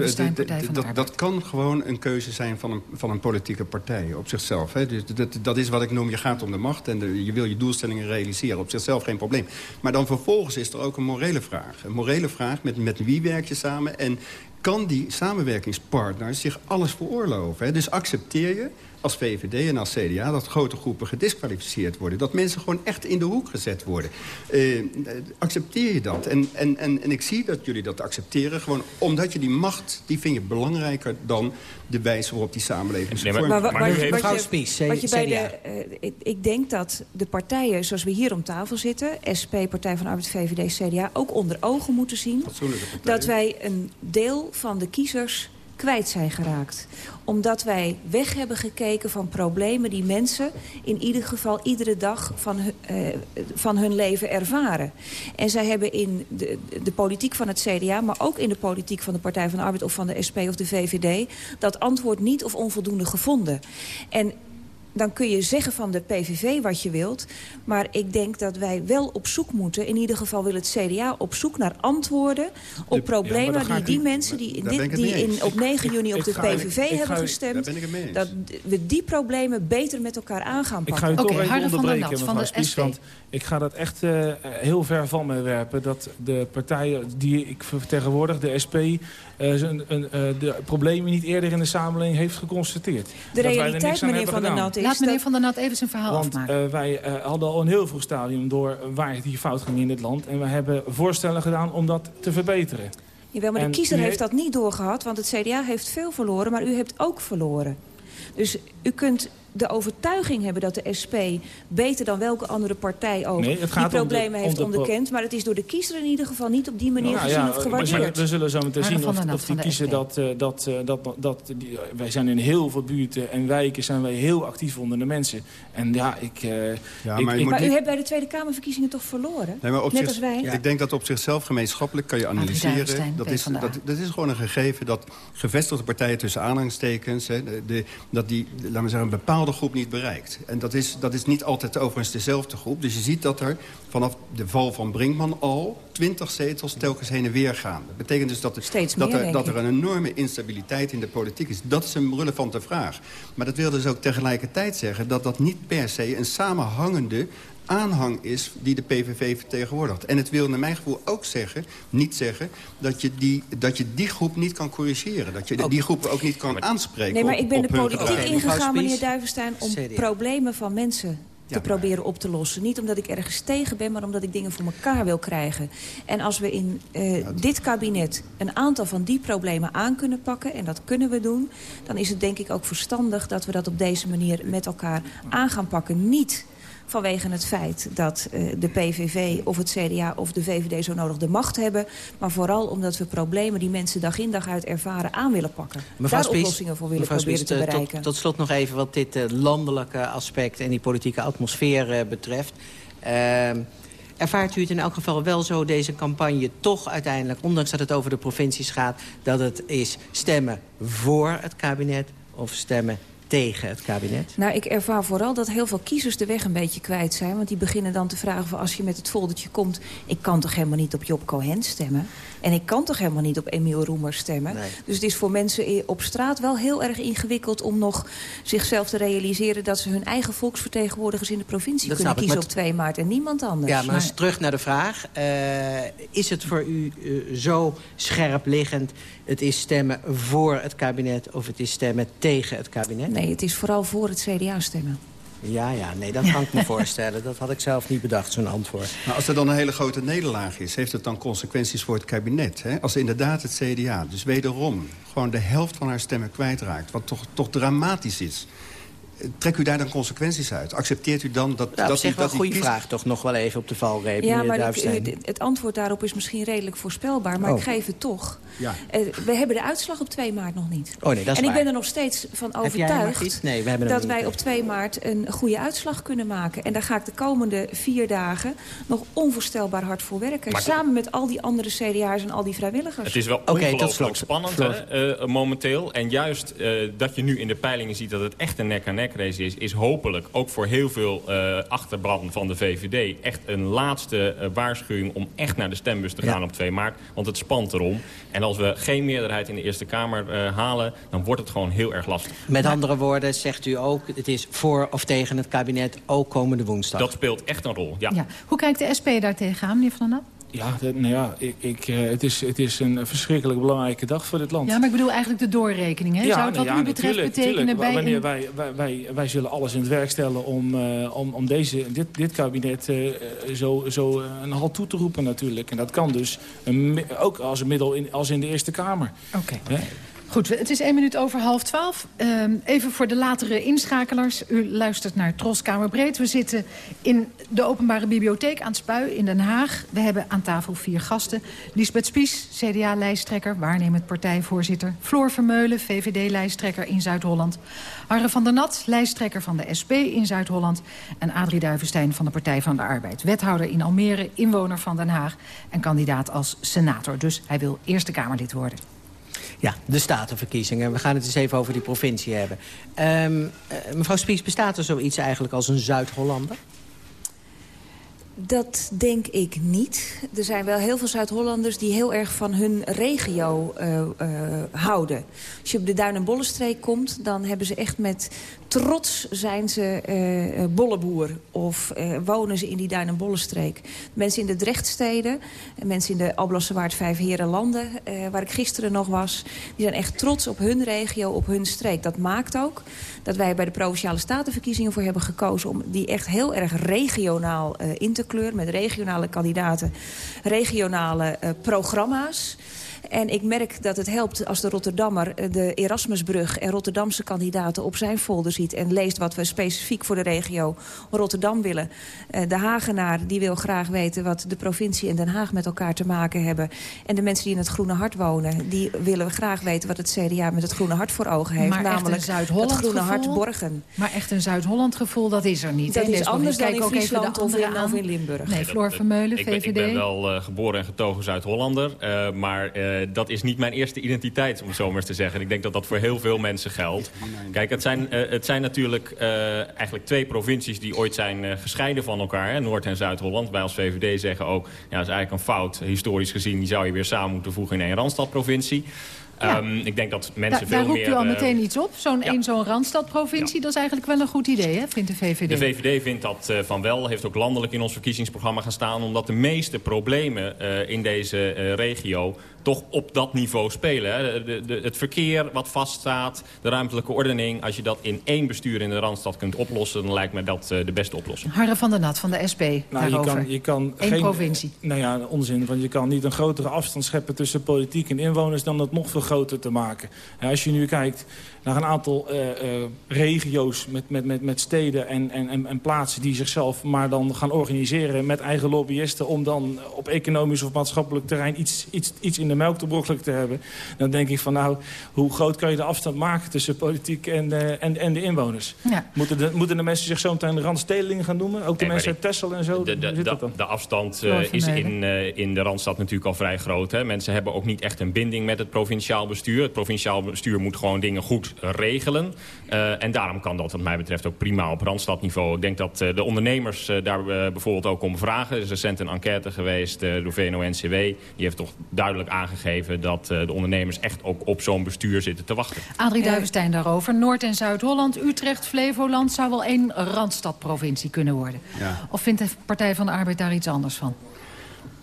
dat, dat kan gewoon een keuze zijn van een, van een politieke partij op zichzelf. Hè. Dus dat, dat is wat ik noem, je gaat om de macht... en je wil je doelstellingen realiseren. Op zichzelf geen probleem. Maar dan vervolgens is er ook een morele vraag. Een morele vraag, met, met wie werk je samen... en kan die samenwerkingspartner zich alles veroorloven. Hè? Dus accepteer je als VVD en als CDA dat grote groepen gedisqualificeerd worden. Dat mensen gewoon echt in de hoek gezet worden. Uh, accepteer je dat? En, en, en, en ik zie dat jullie dat accepteren. Gewoon omdat je die macht, die vind je belangrijker dan de wijze waarop die samenleving nee, maar, maar, maar, maar, mevrouw Spies, wat je bij de, uh, ik, ik, denk dat de partijen zoals we hier om tafel zitten... SP, Partij van Arbeid, VVD, CDA... ook onder ogen moeten zien dat wij een deel van de kiezers kwijt zijn geraakt. Omdat wij weg hebben gekeken van problemen die mensen... in ieder geval iedere dag van, uh, van hun leven ervaren. En zij hebben in de, de politiek van het CDA... maar ook in de politiek van de Partij van de Arbeid... of van de SP of de VVD... dat antwoord niet of onvoldoende gevonden. En dan kun je zeggen van de PVV wat je wilt. Maar ik denk dat wij wel op zoek moeten... in ieder geval wil het CDA op zoek naar antwoorden... op problemen die die mensen die, in dit, die in, op 9 juni op de PVV hebben gestemd... dat we die problemen beter met elkaar aan gaan pakken. Ik ga u toch even onderbreken, mevrouw Spies, want ik ga dat echt uh, heel ver van me werpen... dat de partijen die ik vertegenwoordig, de SP... Uh, een, een, uh, de problemen niet eerder in de samenleving heeft geconstateerd. De realiteit, meneer Van der Nat, is Laat meneer Van der Nat even zijn verhaal Want, afmaken. Uh, wij hadden al een heel vroeg stadium door waar het hier fout ging in dit land. En we hebben voorstellen gedaan om dat te verbeteren. Jawel, maar de kiezer heeft dat niet doorgehad, want het CDA heeft veel verloren, maar u hebt ook verloren. Dus u kunt de overtuiging hebben dat de SP beter dan welke andere partij ook nee, die problemen heeft onderkend. Maar het is door de kiezer in ieder geval niet op die manier nou, gezien ja, of gewaardeerd. We, we zullen zo meteen zien of, of die kiezer dat... Uh, dat, dat, dat die, wij zijn in heel veel buurten en wijken zijn wij heel actief onder de mensen. En ja, ik... Maar, ik, ik, maar u hebt bij de Tweede Kamerverkiezingen toch verloren? Nee, maar op Net zich, als wij. Ik denk dat op zichzelf gemeenschappelijk kan je analyseren. Dat is, dat, dat is gewoon een gegeven dat gevestigde partijen tussen aanhangstekens... Hè, de, de, dat die, laten we zeggen, een bepaalde groep niet bereikt. En dat is, dat is niet altijd overigens dezelfde groep. Dus je ziet dat er vanaf de val van Brinkman al 20 zetels telkens heen en weer gaan. Dat betekent dus dat er, dat, er, dat er een enorme instabiliteit in de politiek is. Dat is een relevante vraag. Maar dat wil dus ook tegelijkertijd zeggen dat dat niet per se een samenhangende aanhang is die de PVV vertegenwoordigt. En het wil naar mijn gevoel ook zeggen, niet zeggen... dat je die, dat je die groep niet kan corrigeren. Dat je die groep ook niet kan aanspreken Nee, maar ik ben de politiek ingegaan, meneer Duivenstein... om problemen van mensen te ja, proberen op te lossen. Niet omdat ik ergens tegen ben, maar omdat ik dingen voor elkaar wil krijgen. En als we in uh, ja, dit kabinet een aantal van die problemen aan kunnen pakken... en dat kunnen we doen, dan is het denk ik ook verstandig... dat we dat op deze manier met elkaar aan gaan pakken. Niet vanwege het feit dat uh, de PVV of het CDA of de VVD zo nodig de macht hebben. Maar vooral omdat we problemen die mensen dag in dag uit ervaren aan willen pakken. Mevrouw Daar Spies, oplossingen voor willen proberen Spies, te eh, bereiken. Tot, tot, slot nog even wat dit uh, landelijke aspect en die politieke atmosfeer betreft. Ervaart u het in elk geval wel zo, deze campagne, toch uiteindelijk... ondanks dat het over de provincies gaat, dat het is stemmen voor het kabinet of stemmen tegen het kabinet? Nou, ik ervaar vooral dat heel veel kiezers de weg een beetje kwijt zijn. Want die beginnen dan te vragen van als je met het foldertje komt... ik kan toch helemaal niet op Job Cohen stemmen? En ik kan toch helemaal niet op Emiel Roemer stemmen? Dus het is voor mensen op straat wel heel erg ingewikkeld... om nog zichzelf te realiseren dat ze hun eigen volksvertegenwoordigers in de provincie kunnen kiezen op 2 maart en niemand anders. Ja, maar, maar... terug naar de vraag. Uh, is het voor u uh, zo scherp liggend... het is stemmen voor het kabinet of het is stemmen tegen het kabinet? Nee, het is vooral voor het CDA stemmen. Ja, ja, nee, dat kan ik me voorstellen. Dat had ik zelf niet bedacht, zo'n antwoord. Maar als er dan een hele grote nederlaag is... heeft het dan consequenties voor het kabinet? Hè? Als inderdaad het CDA dus wederom gewoon de helft van haar stemmen kwijtraakt... wat toch, toch dramatisch is... Trekt u daar dan consequenties uit? Accepteert u dan dat... Ja, dat zich u, wel dat een goede vraag toch nog wel even op de valreep, Ja, maar het, het antwoord daarop is misschien redelijk voorspelbaar. Maar oh. ik geef het toch. Ja. Uh, we hebben de uitslag op 2 maart nog niet. Oh nee, dat is en waar. ik ben er nog steeds van overtuigd... iets? Nee, we hebben dat wij op 2 maart een goede uitslag kunnen maken. En daar ga ik de komende vier dagen nog onvoorstelbaar hard voor werken. Maar samen met al die andere CDA's en al die vrijwilligers. Het is wel ongelooflijk spannend hè, uh, momenteel. En juist uh, dat je nu in de peilingen ziet dat het echt een nek-aan-nek is... is hopelijk ook voor heel veel uh, achterban van de VVD... echt een laatste uh, waarschuwing om echt naar de stembus te gaan ja. op 2 maart. Want het spant erom. En als we geen meerderheid in de Eerste Kamer uh, halen... dan wordt het gewoon heel erg lastig. Met andere woorden zegt u ook... het is voor of tegen het kabinet ook komende woensdag. Dat speelt echt een rol, ja. ja. Hoe kijkt de SP daar tegenaan, meneer Van der Nap? Ja, dat, nou ja ik, ik, uh, het, is, het is een verschrikkelijk belangrijke dag voor dit land. Ja, maar ik bedoel eigenlijk de doorrekening. Hè? Ja, Zou het wat ja, u betreft tuurlijk, betekenen tuurlijk. bij... Wanneer een... wij, wij, wij, wij zullen alles in het werk stellen om, uh, om, om deze, dit, dit kabinet uh, zo, zo een halt toe te roepen natuurlijk. En dat kan dus een, ook als een middel in, als in de Eerste Kamer. Oké. Okay. Goed, het is één minuut over half twaalf. Uh, even voor de latere inschakelaars. U luistert naar Troskamer Breed. We zitten in de openbare bibliotheek aan Spui in Den Haag. We hebben aan tafel vier gasten. Lisbeth Spies, CDA-lijsttrekker, waarnemend partijvoorzitter. Floor Vermeulen, VVD-lijsttrekker in Zuid-Holland. Harre van der Nat, lijsttrekker van de SP in Zuid-Holland. En Adrie Duivenstein van de Partij van de Arbeid. Wethouder in Almere, inwoner van Den Haag. En kandidaat als senator. Dus hij wil Eerste Kamerlid worden. Ja, de statenverkiezingen. We gaan het eens even over die provincie hebben. Um, uh, mevrouw Spies, bestaat er zoiets eigenlijk als een Zuid-Hollander? Dat denk ik niet. Er zijn wel heel veel Zuid-Hollanders die heel erg van hun regio uh, uh, houden. Als je op de Duin- en Bollenstreek komt, dan hebben ze echt met trots zijn ze uh, bolleboer. Of wonen ze in die Duin- en Bollenstreek. Mensen in de Drechtsteden, mensen in de Alblassewaard Vijf Herenlanden... waar ik gisteren nog was, die zijn echt trots op hun regio, op hun streek. Dat maakt ook dat wij bij de Provinciale Statenverkiezingen voor hebben gekozen... om die echt heel erg regionaal in te kleuren, met regionale kandidaten, regionale uh, programma's. En ik merk dat het helpt als de Rotterdammer de Erasmusbrug en Rotterdamse kandidaten op zijn folder ziet. En leest wat we specifiek voor de regio Rotterdam willen. De Hagenaar die wil graag weten wat de provincie en Den Haag met elkaar te maken hebben. En de mensen die in het Groene Hart wonen, die willen graag weten wat het CDA met het Groene Hart voor ogen heeft. Maar namelijk het Groene gevoel, Hart Borgen. Maar echt een Zuid-Holland gevoel, dat is er niet. Dat is anders dan in ook even Friesland de of in, of in Limburg. Nee, Floor Vermeulen, ik ben, VVD. ik ben wel uh, geboren en getogen Zuid-Hollander. Uh, maar uh, dat is niet mijn eerste identiteit, om het zo maar eens te zeggen. Ik denk dat dat voor heel veel mensen geldt. Kijk, het zijn, uh, het zijn natuurlijk uh, eigenlijk twee provincies die ooit zijn gescheiden van elkaar. Hè, Noord- en Zuid-Holland. Wij als VVD zeggen ook, ja, dat is eigenlijk een fout. Historisch gezien, die zou je weer samen moeten voegen in één Randstadprovincie. Ja. Um, ik denk dat mensen Da veel daar roept meer... u al uh, meteen iets op. Zo'n ja. zo'n Randstadprovincie, Ja. dat is eigenlijk wel een goed idee, hè, vindt de VVD. De VVD vindt dat uh, van wel, heeft ook landelijk in ons verkiezingsprogramma gaan staan... omdat de meeste problemen uh, in deze regio toch op dat niveau spelen. Hè. De, de, het verkeer wat vaststaat, de ruimtelijke ordening... als je dat in één bestuur in de Randstad kunt oplossen... dan lijkt me dat uh, de beste oplossing. Harre van der Nat van de SP, Nou, je daarover. kan, je kan Eén geen, provincie. Nou ja, onzin. Want je kan niet een grotere afstand scheppen tussen politiek en inwoners... dan dat nog veel groter te maken. En als je nu kijkt naar een aantal uh, uh, regio's met, met, met, met steden en, en, en plaatsen... die zichzelf maar dan gaan organiseren met eigen lobbyisten... om dan op economisch of maatschappelijk terrein iets, iets, iets in de melk te brokkelijk te hebben... dan denk ik van nou, hoe groot kan je de afstand maken tussen politiek en, uh, en, en de inwoners? Ja. Moeten, de, moeten de mensen zich zo meteen de randstedelingen gaan noemen? Ook de Nee, mensen uit Texel en zo? De, de, Hoe zit dat de, dan? de afstand uh, is in, uh, in de Randstad natuurlijk al vrij groot. Hè? Mensen hebben ook niet echt een binding met het provinciaal provinciaal bestuur. Het provinciaal bestuur moet gewoon dingen goed regelen. Uh, en daarom kan dat wat mij betreft ook prima op randstadniveau. Ik denk dat uh, de ondernemers uh, daar bijvoorbeeld ook om vragen. Er is recent een enquête geweest door VNO-NCW. Die heeft toch duidelijk aangegeven dat de ondernemers echt ook op zo'n bestuur zitten te wachten. Adrie Duivenstein daarover. Noord- en Zuid-Holland, Utrecht, Flevoland zou wel één randstadprovincie kunnen worden. Ja. Of vindt de Partij van de Arbeid daar iets anders van?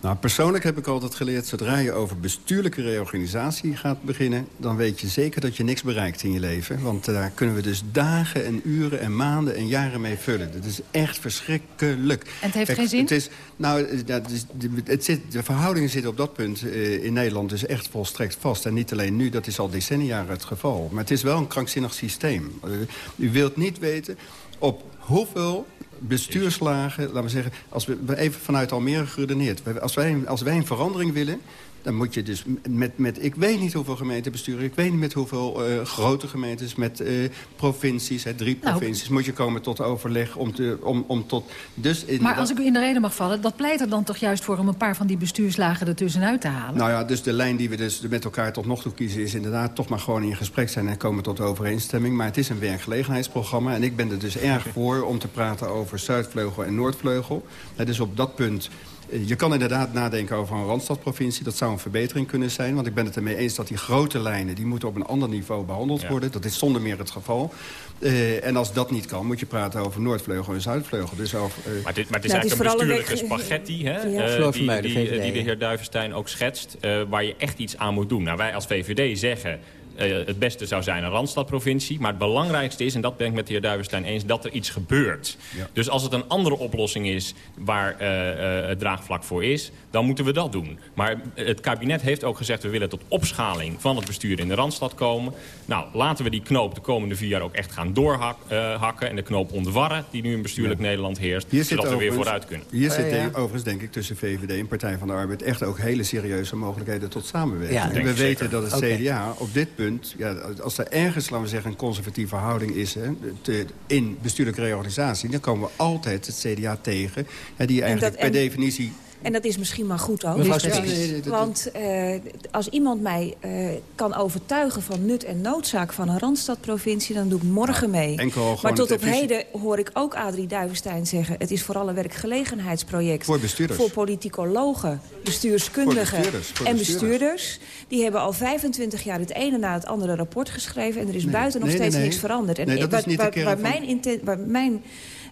Nou, persoonlijk heb ik altijd geleerd... zodra je over bestuurlijke reorganisatie gaat beginnen... dan weet je zeker dat je niks bereikt in je leven. Want daar kunnen we dus dagen en uren en maanden en jaren mee vullen. Dat is echt verschrikkelijk. En het heeft geen zin? Het is, nou, het is, het zit, de verhoudingen zitten op dat punt uh, in Nederland dus echt volstrekt vast. En niet alleen nu, dat is al decennia het geval. Maar het is wel een krankzinnig systeem. Uh, u wilt niet weten op hoeveel bestuurslagen, laten we zeggen... als we even vanuit Almere geredeneerd... als wij, als wij een verandering willen dan moet je dus met, met ik weet niet hoeveel gemeentebesturen... ik weet niet met hoeveel uh, grote gemeentes, met uh, provincies... Hè, drie nou, provincies, moet je komen tot overleg om, te, om, om tot... Dus maar als ik u in de reden mag vallen, dat pleit er dan toch juist voor... om een paar van die bestuurslagen ertussenuit te halen? Nou ja, dus de lijn die we dus met elkaar tot nog toe kiezen... is inderdaad toch maar gewoon in gesprek zijn en komen tot overeenstemming. Maar het is een werkgelegenheidsprogramma en ik ben er dus erg voor... om te praten over Zuidvleugel en Noordvleugel. Dus op dat punt eh, je kan inderdaad nadenken over een Randstadprovincie. Dat zou een verbetering kunnen zijn. Want ik ben het ermee eens dat die grote lijnen... die moeten op een ander niveau behandeld worden. Dat is zonder meer het geval. Uh, en als dat niet kan, moet je praten over Noordvleugel en Zuidvleugel. Dus over, uh... maar, dit, maar het is nou, eigenlijk een bestuurlijke spaghetti... Hè, ja. uh, die, die, die, de heer Duivenstein ook schetst... waar je echt iets aan moet doen. Nou, wij als VVD zeggen... Uh, het beste zou zijn een Randstadprovincie. Maar het belangrijkste is, en dat ben ik met de heer Duivenstein eens... dat er iets gebeurt. Ja. Dus als het een andere oplossing is waar uh, uh, het draagvlak voor is... dan moeten we dat doen. Maar het kabinet heeft ook gezegd... we willen tot opschaling van het bestuur in de Randstad komen. Nou, laten we die knoop de komende vier jaar ook echt gaan doorhakken... en de knoop ontwarren die nu in bestuurlijk ja. Nederland heerst... Hier zodat we weer vooruit kunnen. Hier zit ja, overigens, denk ik, tussen VVD en Partij van de Arbeid... echt ook hele serieuze mogelijkheden tot samenwerking. we weten zeker. dat het okay. CDA op dit punt ja, als er ergens, laten we zeggen, een conservatieve houding is... Hè, te, in bestuurlijke reorganisatie, dan komen we altijd het CDA tegen... Hè, die eigenlijk dat, per definitie en dat is misschien maar goed ook. Want uh, als iemand mij uh, kan overtuigen van nut en noodzaak van een Randstadprovincie... dan doe ik morgen mee. maar tot op heden hoor ik ook Adrie Duivenstein zeggen... het is vooral een werkgelegenheidsproject. Voor bestuurders. Voor politicologen, bestuurskundigen bestuurders, en bestuurders. Die hebben al 25 jaar het ene na het andere rapport geschreven... en er is nee, buiten nog nee, steeds nee, niks veranderd. En nee, waar, waar, waar, mijn, waar mijn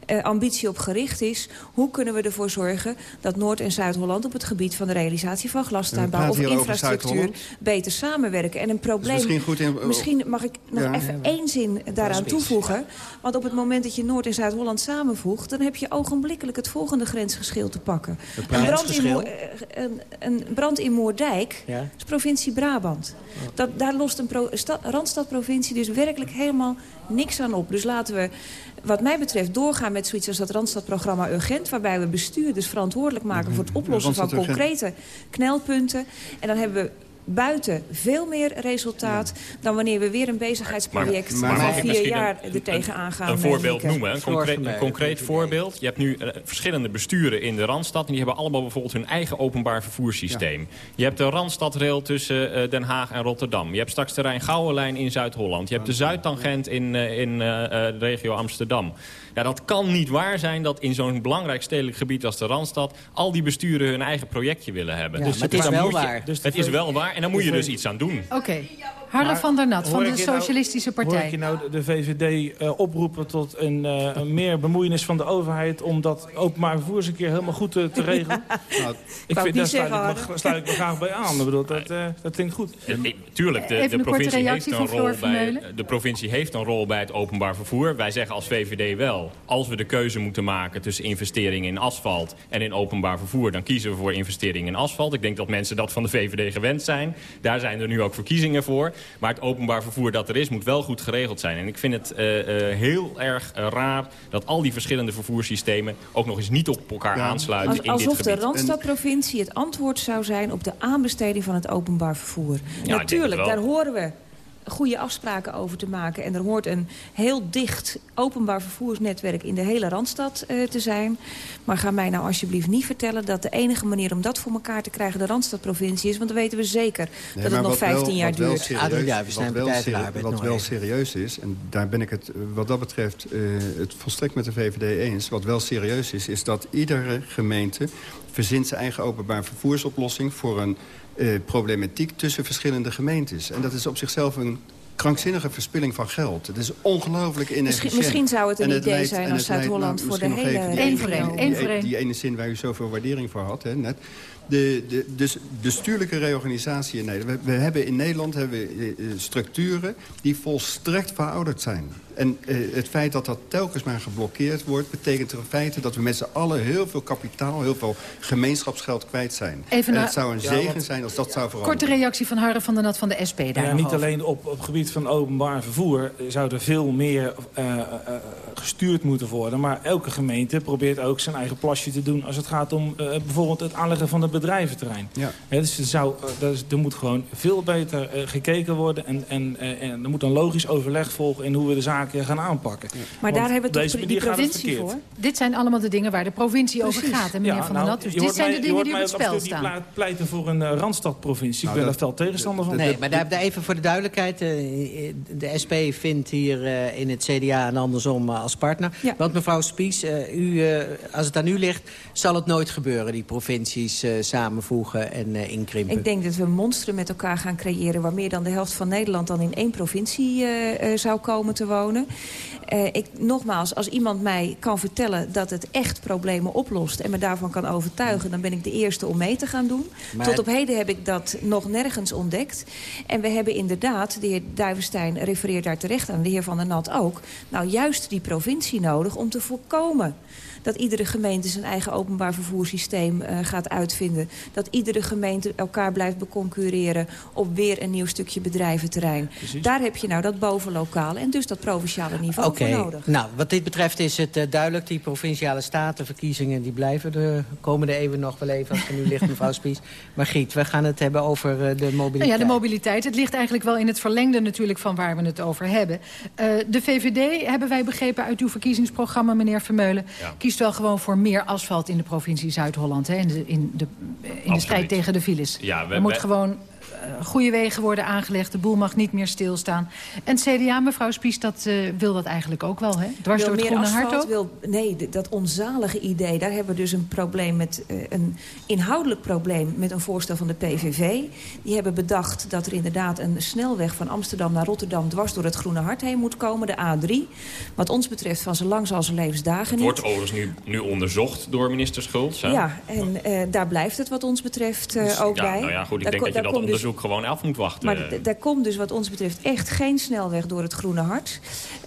uh, ambitie op gericht is... hoe kunnen we ervoor zorgen dat Noord- en Zuid-Holland... op het gebied van de realisatie van glastuinbouw of infrastructuur... beter samenwerken. En een probleem... Misschien, goed in, misschien, mag ik nog ja. even één zin daaraan toevoegen. Want op het moment dat je Noord- en Zuid-Holland samenvoegt... dan heb je ogenblikkelijk het volgende grensgeschil te pakken. Een brand, in Moer, een, een brand in Moerdijk ja? is provincie Brabant. Dat, daar lost een pro, stad, Randstadprovincie dus werkelijk helemaal niks aan op. Dus laten we wat mij betreft doorgaan met zoiets als dat Randstadprogramma Urgent... waarbij we bestuurders verantwoordelijk maken voor het oplossen van concrete knelpunten. En dan hebben we buiten veel meer resultaat... dan wanneer we weer een bezigheidsproject maar, maar, van vier jaar er tegenaan gaan. Een voorbeeld noemen, een concreet, een concreet voorbeeld. Je hebt nu uh, verschillende besturen in de Randstad... en die hebben allemaal bijvoorbeeld hun eigen openbaar vervoerssysteem. Ja. Je hebt de Randstadrail tussen uh, Den Haag en Rotterdam. Je hebt straks de Rijn-Gouwenlijn in Zuid-Holland. Je hebt de Zuidtangent in, uh, in de regio Amsterdam. Ja, dat kan niet waar zijn dat in zo'n belangrijk stedelijk gebied als de Randstad... al die besturen hun eigen projectje willen hebben. Ja, dus het is wel waar. Dus het is wel waar en dan moet je dus iets aan doen. Oké. Okay. Harre van der Nat van de nou- Socialistische nou, Partij. Hoor ik je nou de VVD uh, oproepen tot een, uh, een, meer bemoeienis van de overheid... om dat openbaar vervoer eens een keer helemaal goed te, te regelen? nou, ik vind, daar sluit ik, me, sluit ik me graag bij aan. Ik bedoel, dat, uh, dat klinkt goed. tuurlijk, de, de, provincie heeft een rol bij, de provincie heeft een rol bij het openbaar vervoer. Wij zeggen als VVD wel, als we de keuze moeten maken... tussen investeringen in asfalt en in openbaar vervoer... dan kiezen we voor investeringen in asfalt. Ik denk dat mensen dat van de VVD gewend zijn. Daar zijn er nu ook verkiezingen voor. Maar het openbaar vervoer dat er is, moet wel goed geregeld zijn. En ik vind het uh, uh, heel erg uh, raar dat al die verschillende vervoerssystemen... ook nog eens niet op elkaar ja. aansluiten Als, in dit gebied. Alsof de Randstadprovincie het antwoord zou zijn op de aanbesteding van het openbaar vervoer. Ja, Natuurlijk, daar horen we goede afspraken over te maken. En er hoort een heel dicht openbaar vervoersnetwerk in de hele Randstad uh, te zijn. Maar ga mij nou alsjeblieft niet vertellen dat de enige manier om dat voor elkaar te krijgen de Randstadprovincie is. Want dan weten we zeker dat het nog 15 wel, jaar duurt. Serieus, ja, we zijn wat wel, serieus, wat wel serieus is, en daar ben ik het wat dat betreft uh, het volstrekt met de VVD eens. Wat wel serieus is, is dat iedere gemeente verzint zijn eigen openbaar vervoersoplossing... voor een uh, problematiek tussen verschillende gemeentes. En dat is op zichzelf een krankzinnige verspilling van geld. Het is ongelooflijk inefficiënt. Misschien, misschien zou het een idee leidt, zijn als Zuid-Holland voor de hele... Eén voor één. Die ene zin waar u zoveel waardering voor had, hè, net. De, de, dus bestuurlijke reorganisatie in Nederland. We, we hebben in Nederland hebben we, uh, structuren die volstrekt verouderd zijn. En uh, het feit dat dat telkens maar geblokkeerd wordt... betekent in feite dat we met z'n allen heel veel kapitaal... heel veel gemeenschapsgeld kwijt zijn. Even en het zou een ja, zegen zijn als dat zou veranderen. Korte reactie van Harre van der Nat van de SP daar. Ja, niet alleen op, op het gebied van openbaar vervoer... zou er veel meer uh, uh, gestuurd moeten worden. Maar elke gemeente probeert ook zijn eigen plasje te doen... als het gaat om bijvoorbeeld het aanleggen van het bedrijventerrein. Ja. dus er, zou, er, er moet gewoon veel beter gekeken worden... En, en, en er moet een logisch overleg volgen in hoe we de zaken gaan aanpakken. Ja. Maar daar hebben we toch die provincie voor? Dit zijn allemaal de dingen waar de provincie Precies. over gaat, en meneer ja, Van der nou, Nat. Dus dit zijn mij, de dingen die op het spel staan. Je pleiten voor een uh, Randstadprovincie. Nou, ik ben er fel tegenstander van. Nee, maar daar, daar even voor de duidelijkheid. Uh, de SP vindt hier uh, in het CDA en andersom als partner. Ja. Want mevrouw Spies, u, als het aan u ligt... zal het nooit gebeuren, die provincies samenvoegen en inkrimpen. Ik denk dat we monsteren met elkaar gaan creëren... waar meer dan de helft van Nederland dan in één provincie zou komen te wonen. Ik, nogmaals, als iemand mij kan vertellen dat het echt problemen oplost... en me daarvan kan overtuigen, dan ben ik de eerste om mee te gaan doen. Maar... Tot op heden heb ik dat nog nergens ontdekt. En we hebben inderdaad, de heer Duivenstein refereert daar terecht aan... de heer Van der Nat ook, nou juist die provincie nodig om te voorkomen dat iedere gemeente zijn eigen openbaar vervoerssysteem uh, gaat uitvinden. Dat iedere gemeente elkaar blijft beconcurreren op weer een nieuw stukje bedrijventerrein. Precies. Daar heb je nou dat bovenlokale en dus dat provinciale niveau okay. voor nodig. Nou, wat dit betreft is het uh, duidelijk. Die provinciale statenverkiezingen die blijven de komende eeuwen nog wel even als er nu ligt, mevrouw Spies. Maar Giet, we gaan het hebben over uh, de mobiliteit. Nou ja, de mobiliteit. Het ligt eigenlijk wel in het verlengde natuurlijk van waar we het over hebben. de VVD, hebben wij begrepen uit uw verkiezingsprogramma, meneer Vermeulen... Ja. kiest wel gewoon voor meer asfalt in de provincie Zuid-Holland. In, de, in, de, in de strijd tegen de files. Ja, we, er moet gewoon goede wegen worden aangelegd. De boel mag niet meer stilstaan. En CDA, mevrouw Spies, dat uh, wil dat eigenlijk ook wel, hè? Dwars wil door het groene hart ook? Wil, nee, dat onzalige idee. Daar hebben we dus een probleem met... Uh, een inhoudelijk probleem met een voorstel van de PVV. Die hebben bedacht dat er inderdaad een snelweg van Amsterdam naar Rotterdam... dwars door het groene hart heen moet komen, de A3. Wat ons betreft van zo lang als zijn levensdagen Het wordt overigens nu, nu onderzocht door minister Schultz. Hè? Ja, en daar blijft het wat ons betreft dus, ook ja, bij. Nou ja, goed, ik daar denk dat je dat onderzoek gewoon af moet wachten. Maar daar komt dus wat ons betreft echt geen snelweg door het Groene Hart.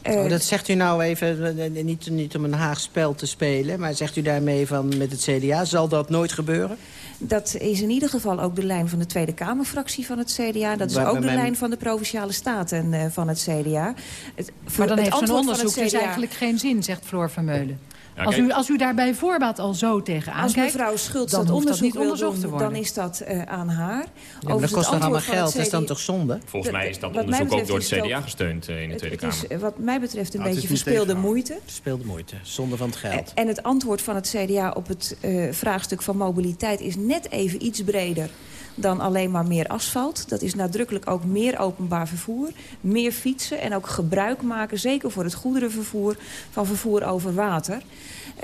Uh, oh, dat zegt u nou even, niet, niet om een Haag spel te spelen... maar zegt u daarmee van met het CDA, zal dat nooit gebeuren? Dat is in ieder geval ook de lijn van de Tweede Kamerfractie van het CDA. Dat is ook de mijn... lijn van de Provinciale Staten uh, van het CDA. Het, maar dan het heeft zo'n onderzoek dus eigenlijk geen zin, zegt Floor Als u, als u daar bij voorbaat al zo tegenaan Als kijkt... mevrouw Schultz dat onderzoek wil doen, te worden. dan is dat uh, aan haar. Ja, maar dat kost toch allemaal geld? Dat is dan toch zonde? Volgens mij is dat onderzoek ook door het CDA gesteund uh, in de Tweede Kamer. Het is wat mij betreft een nou, beetje verspeelde moeite. Verspeelde moeite, zonde van het geld. En het antwoord van het CDA op het uh, vraagstuk van mobiliteit... is net even iets breder dan alleen maar meer asfalt. Dat is nadrukkelijk ook meer openbaar vervoer, meer fietsen... en ook gebruik maken, zeker voor het goederenvervoer, van vervoer over water.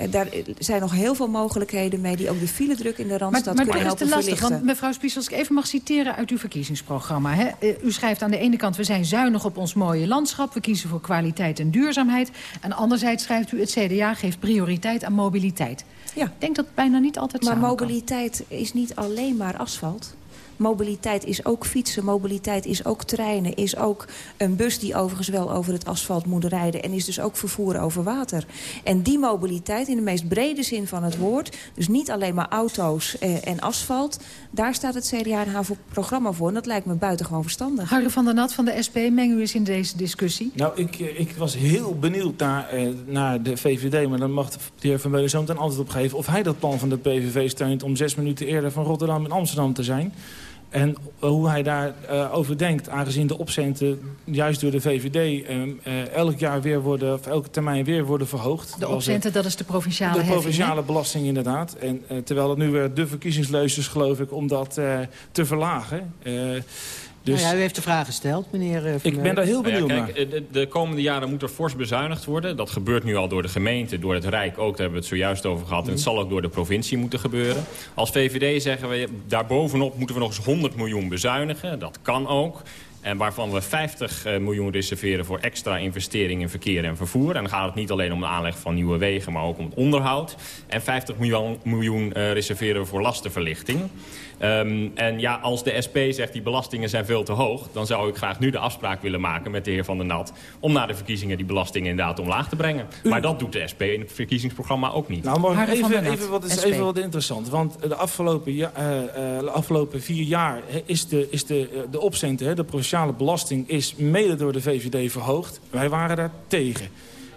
Uh, daar zijn nog heel veel mogelijkheden mee... die ook de filedruk in de Randstad maar, maar kunnen helpen lastig, verlichten. Want mevrouw Spies, als ik even mag citeren uit uw verkiezingsprogramma. Hè? Uh, u schrijft aan de ene kant, we zijn zuinig op ons mooie landschap. We kiezen voor kwaliteit en duurzaamheid. En anderzijds schrijft u, het CDA geeft prioriteit aan mobiliteit. Ja. Ik denk dat bijna niet altijd Maar mobiliteit is niet alleen maar asfalt. Mobiliteit is ook fietsen, mobiliteit is ook treinen... is ook een bus die overigens wel over het asfalt moet rijden... en is dus ook vervoer over water. En die mobiliteit in de meest brede zin van het woord... dus niet alleen maar auto's eh, en asfalt... daar staat het CDA en HAVO programma voor. En dat lijkt me buitengewoon verstandig. Harry van der Nat van de SP, meng u eens in deze discussie. Nou, ik, eh, ik was heel benieuwd naar, eh, naar de VVD... maar dan mag de heer Van Meulen zo meteen antwoord op geven... of hij dat plan van de PVV steunt om zes minuten eerder van Rotterdam en Amsterdam te zijn... En hoe hij daarover uh, over denkt, aangezien de opcenten juist door de VVD elk jaar weer worden, of elke termijn weer worden verhoogd. De opcenten, dat is de provinciale De provinciale belasting inderdaad. En terwijl het nu weer de verkiezingsleus is, geloof ik, om dat te verlagen. Dus... Nou ja, u heeft de vraag gesteld, meneer uh, Ik ben daar heel benieuwd nou ja, kijk, de, de, komende jaren moet er fors bezuinigd worden. Dat gebeurt nu al door de gemeente, door het Rijk ook. Daar hebben we het zojuist over gehad. En het zal ook door de provincie moeten gebeuren. Als VVD zeggen we, daarbovenop moeten we nog eens 100 miljoen bezuinigen. Dat kan ook. En waarvan we 50 eh, miljoen reserveren voor extra investeringen in verkeer en vervoer. En dan gaat het niet alleen om de aanleg van nieuwe wegen, maar ook om het onderhoud. En 50 miljoen, miljoen uh, reserveren we voor lastenverlichting. Um, en ja, als de SP zegt die belastingen zijn veel te hoog... dan zou ik graag nu de afspraak willen maken met de heer Van der Nat... om na de verkiezingen die belastingen inderdaad omlaag te brengen. Maar dat doet de SP in het verkiezingsprogramma ook niet. Nou, maar even, even, wat is even wat interessant. Want de afgelopen, ja, uh, uh, de afgelopen vier jaar is de, is de, de opcenten... de provinciale belasting is mede door de VVD verhoogd. Wij waren daar tegen.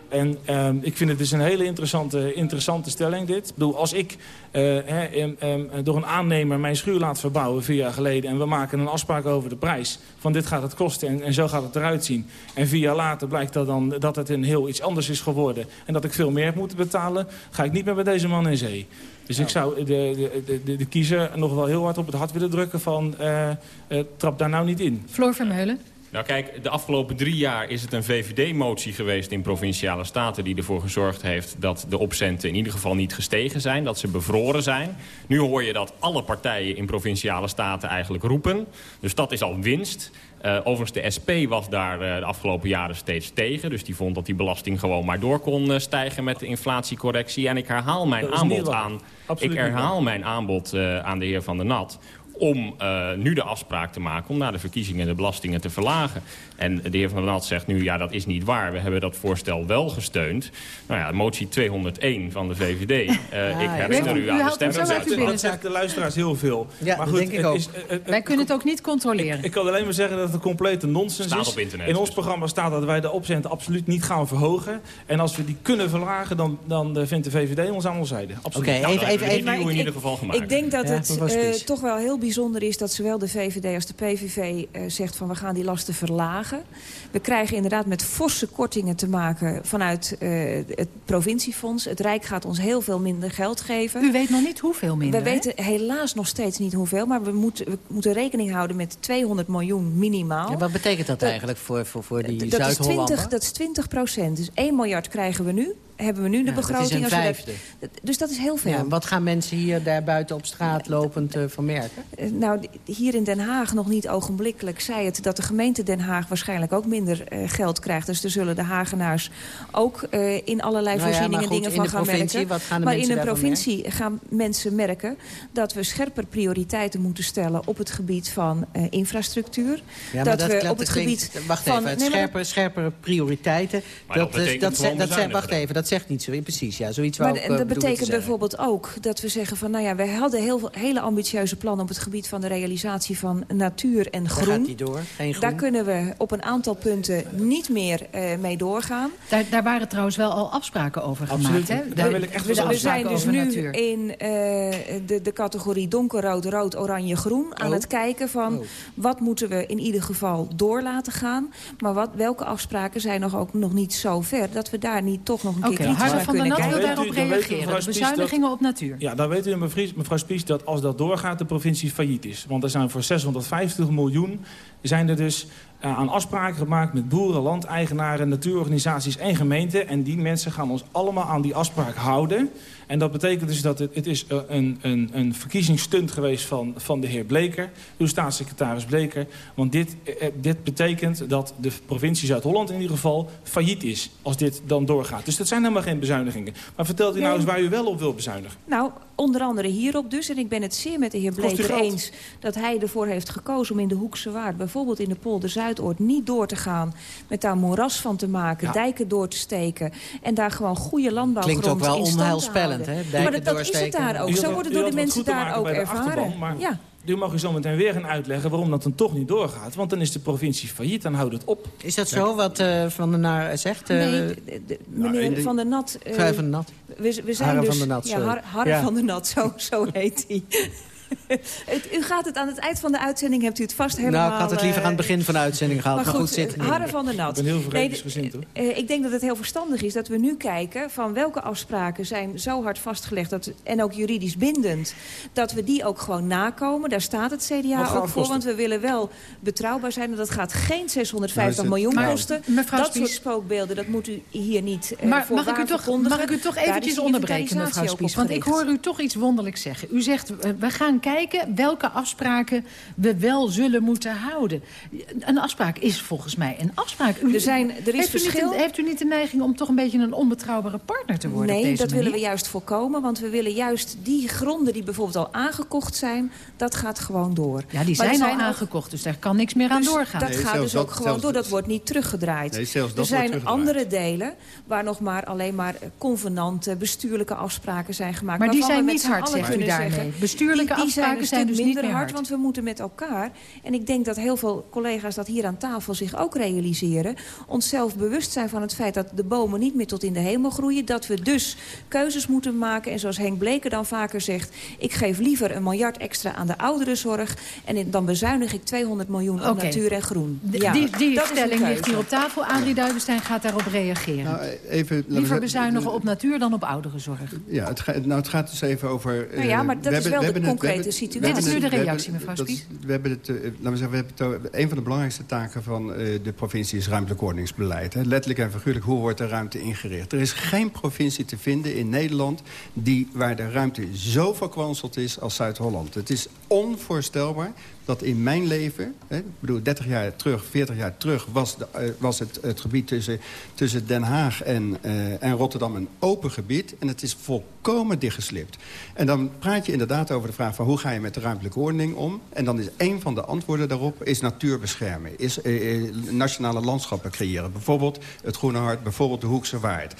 En uh, ik vind het dus een hele interessante, interessante stelling dit. Ik bedoel, als ik uh, door een aannemer mijn schuur laat verbouwen vier jaar geleden... en we maken een afspraak over de prijs van dit gaat het kosten en, en zo gaat het eruit zien... en vier jaar later blijkt dat, dan, dat het een heel iets anders is geworden... en dat ik veel meer heb moeten betalen, ga ik niet meer met deze man in zee. Dus ik zou de, de, de, de, kiezer nog wel heel hard op het hart willen drukken van... Uh, uh, trap daar nou niet in. Floor Vermeulen. Nou kijk, de afgelopen drie jaar is het een VVD-motie geweest in Provinciale Staten... die ervoor gezorgd heeft dat de opcenten in ieder geval niet gestegen zijn. Dat ze bevroren zijn. Nu hoor je dat alle partijen in Provinciale Staten eigenlijk roepen. Dus dat is al winst. Uh, overigens, de SP was daar uh, de afgelopen jaren steeds tegen. Dus die vond dat die belasting gewoon maar door kon uh, stijgen met de inflatiecorrectie. En ik herhaal mijn aanbod aan, ik herhaal mijn aanbod aan de heer Van der Nat om uh, nu de afspraak te maken om na de verkiezingen de belastingen te verlagen. En de heer Van der Nat zegt nu, ja, dat is niet waar. We hebben dat voorstel wel gesteund. Nou ja, motie 201 van de VVD. Uh, ja, ik herinner u, u aan de stemmen. Dat zegt de luisteraars heel veel. Ja, maar goed, denk ik ook. Is, uh, Wij kunnen het ook niet controleren. Ik, ik, kan alleen maar zeggen dat het een complete nonsens staat is. Op internet, in ons programma staat dat wij de opcenten absoluut niet gaan verhogen. En als we die kunnen verlagen, dan, dan vindt de VVD ons aan onze zijde. Oké, okay, nou, even, even, even. in ieder geval gemaakt. Ik denk dat het toch wel heel bijzonder is dat zowel de VVD als de PVV uh, zegt van we gaan die lasten verlagen. We krijgen inderdaad met forse kortingen te maken vanuit uh, het provinciefonds. Het Rijk gaat ons heel veel minder geld geven. U weet nog niet hoeveel minder, We weten helaas nog steeds niet hoeveel, maar we moeten, we moeten rekening houden met 200 miljoen minimaal. Ja, wat betekent dat, dat eigenlijk voor, voor, voor die Zuid-Hollanden? Dat is 20 procent. Dus 1 miljard krijgen we nu hebben we nu de ja, begroting. Dat is een dat, dus dat is heel veel. Ja, wat gaan mensen hier daar buiten op straat lopend uh, van merken? Uh, nou, hier in Den Haag nog niet ogenblikkelijk zei het... dat de gemeente Den Haag waarschijnlijk ook minder uh, geld krijgt. Dus er zullen de Hagenaars ook in allerlei nou voorzieningen ja, goed, dingen van gaan merken. Wat gaan de maar in de provincie gaan mensen merken... dat we scherper prioriteiten moeten stellen op het gebied van infrastructuur. Ja, dat, dat, we op het klinkt, gebied wacht van... Even, het nee, scherper, scherpere prioriteiten. Maar dat, dat, dat, dat, zijn, wacht even, dat zegt niet zo. Precies, ja. Zoiets maar ook, dat betekent bijvoorbeeld ook dat we zeggen van... nou ja, we hadden heel, hele ambitieuze plannen op het gebied van de realisatie van natuur en groen. Daar gaat die door, geen groen. Daar kunnen we op een aantal punten niet meer uh, mee doorgaan. Daar, daar, waren trouwens wel al afspraken over Absoluut. gemaakt. Hè? Daar wil ik echt we, we zijn dus nu natuur. in uh, de, de categorie donkerrood, rood, oranje, groen... aan oh. het kijken van oh. wat moeten we in ieder geval door laten gaan. Maar wat, welke afspraken zijn nog ook nog niet zo ver... dat we daar niet toch nog een kritisch van der Nat wil daarop reageren. Bezuinigingen op natuur. Ja, dan weet u mevrouw Spies dat als dat doorgaat de provincie failliet is. Want er zijn voor 650 miljoen zijn er dus uh, aan afspraken gemaakt met boeren, landeigenaren, natuurorganisaties en gemeenten. En die mensen gaan ons allemaal aan die afspraak houden. En dat betekent dus dat het, het is eh, een, een, een verkiezingsstunt geweest van, van de heer Bleker, uw staatssecretaris Bleker. Want dit, eh, dit betekent dat de provincie Zuid-Holland in ieder geval failliet is als dit dan doorgaat. Dus dat zijn helemaal geen bezuinigingen. Maar vertelt u nou eens waar u wel op wilt bezuinigen. Nou, onder andere hierop dus. En ik ben het zeer met de heer Bleker eens dat hij ervoor heeft gekozen om in de Hoekse Waard, bijvoorbeeld in de polder Zuidoord, niet door te gaan met daar moeras van te maken, dijken door te steken en daar gewoon goede landbouwgrond Klinkt ook wel onheilspellend, hè? maar dat, dat is het daar ook. Zo worden door de mensen daar ook ervaren. ja. Nu mag u zo meteen weer gaan uitleggen waarom dat dan toch niet doorgaat. Want dan is de provincie failliet, dan houdt het op. Is dat zo, wat uh, Van der Naar zegt? Uh, nee, de, de, meneer nou, Van der Nat... Uh, van der Nat. We, we zijn dus, van der Nat, ja, Har, Harre ja. van der Nat, zo, zo heet hij. u gaat het aan het eind van de uitzending, hebt u het vast helemaal... Nou, ik had het liever aan het begin van de uitzending gehad. Maar, goed, zit Harre van der Nat. Ik ben heel vergevingsgezind, hoor. Uh, ik denk dat het heel verstandig is dat we nu kijken... van welke afspraken zijn zo hard vastgelegd... Dat, en ook juridisch bindend, dat we die ook gewoon nakomen. Daar staat het CDA ook voor, want we willen wel betrouwbaar zijn. En dat gaat geen 650 nou, miljoen kosten. Mevrouw dat soort spookbeelden, dat moet u hier niet uh, maar mag ik, u toch, mag ik u toch eventjes onderbreken, mevrouw Spies? Want ik hoor u toch iets wonderlijks zeggen. U zegt, we gaan kijken welke afspraken we wel zullen moeten houden. Een afspraak is volgens mij een afspraak. U, er, zijn, er is heeft, verschil... u niet, heeft u niet de neiging om toch een beetje een onbetrouwbare partner te worden? Nee, dat willen we juist voorkomen. Want we willen juist die gronden die bijvoorbeeld al aangekocht zijn... dat gaat gewoon door. Ja, die zijn, al aangekocht, dus daar kan niks meer aan dus doorgaan. Dat gaat dus ook gewoon door. Dat wordt niet teruggedraaid. Nee, er zijn andere delen waar nog maar alleen maar convenanten, bestuurlijke afspraken zijn gemaakt. Maar die zijn niet hard, zegt u daarmee. Bestuurlijke die, afspraken zijn, dus minder niet hard, want we moeten met elkaar... en ik denk dat heel veel collega's dat hier aan tafel zich ook realiseren... onszelf bewust zijn van het feit dat de bomen niet meer tot in de hemel groeien... dat we dus keuzes moeten maken. En zoals Henk Bleker dan vaker zegt... ik geef liever een miljard extra aan de ouderenzorg... en dan bezuinig ik 200 miljoen op natuur en groen. Ja, die die stelling ligt hier op tafel. Adrie Duivenstein gaat daarop reageren. Nou, even, liever bezuinigen op natuur dan op ouderenzorg. Ja, het, gaat, nou, het gaat dus even over... Nou ja, maar dat is wel de concrete situatie. Dit is nu de reactie, mevrouw Spies. We hebben het, laten we zeggen, we hebben het, een van de belangrijkste taken van uh, de provincie is ruimtelijk ordeningsbeleid. Hè. Letterlijk en figuurlijk, hoe wordt de ruimte ingericht? Er is geen provincie te vinden in Nederland die, waar de ruimte zo verkwanseld is als Zuid-Holland. Het is onvoorstelbaar dat in mijn leven... Hè, ik bedoel, 30 jaar terug, 40 jaar terug... was, de, uh, was het, het gebied tussen, tussen Den Haag en, uh, en Rotterdam een open gebied. En het is volkomen dichtgeslipt. En dan praat je inderdaad over de vraag van... hoe ga je met de ruimtelijke ordening om? En dan is een van de antwoorden daarop is natuur beschermen. Is uh, nationale landschappen creëren. Bijvoorbeeld het Groene Hart, bijvoorbeeld de Hoekse Waard.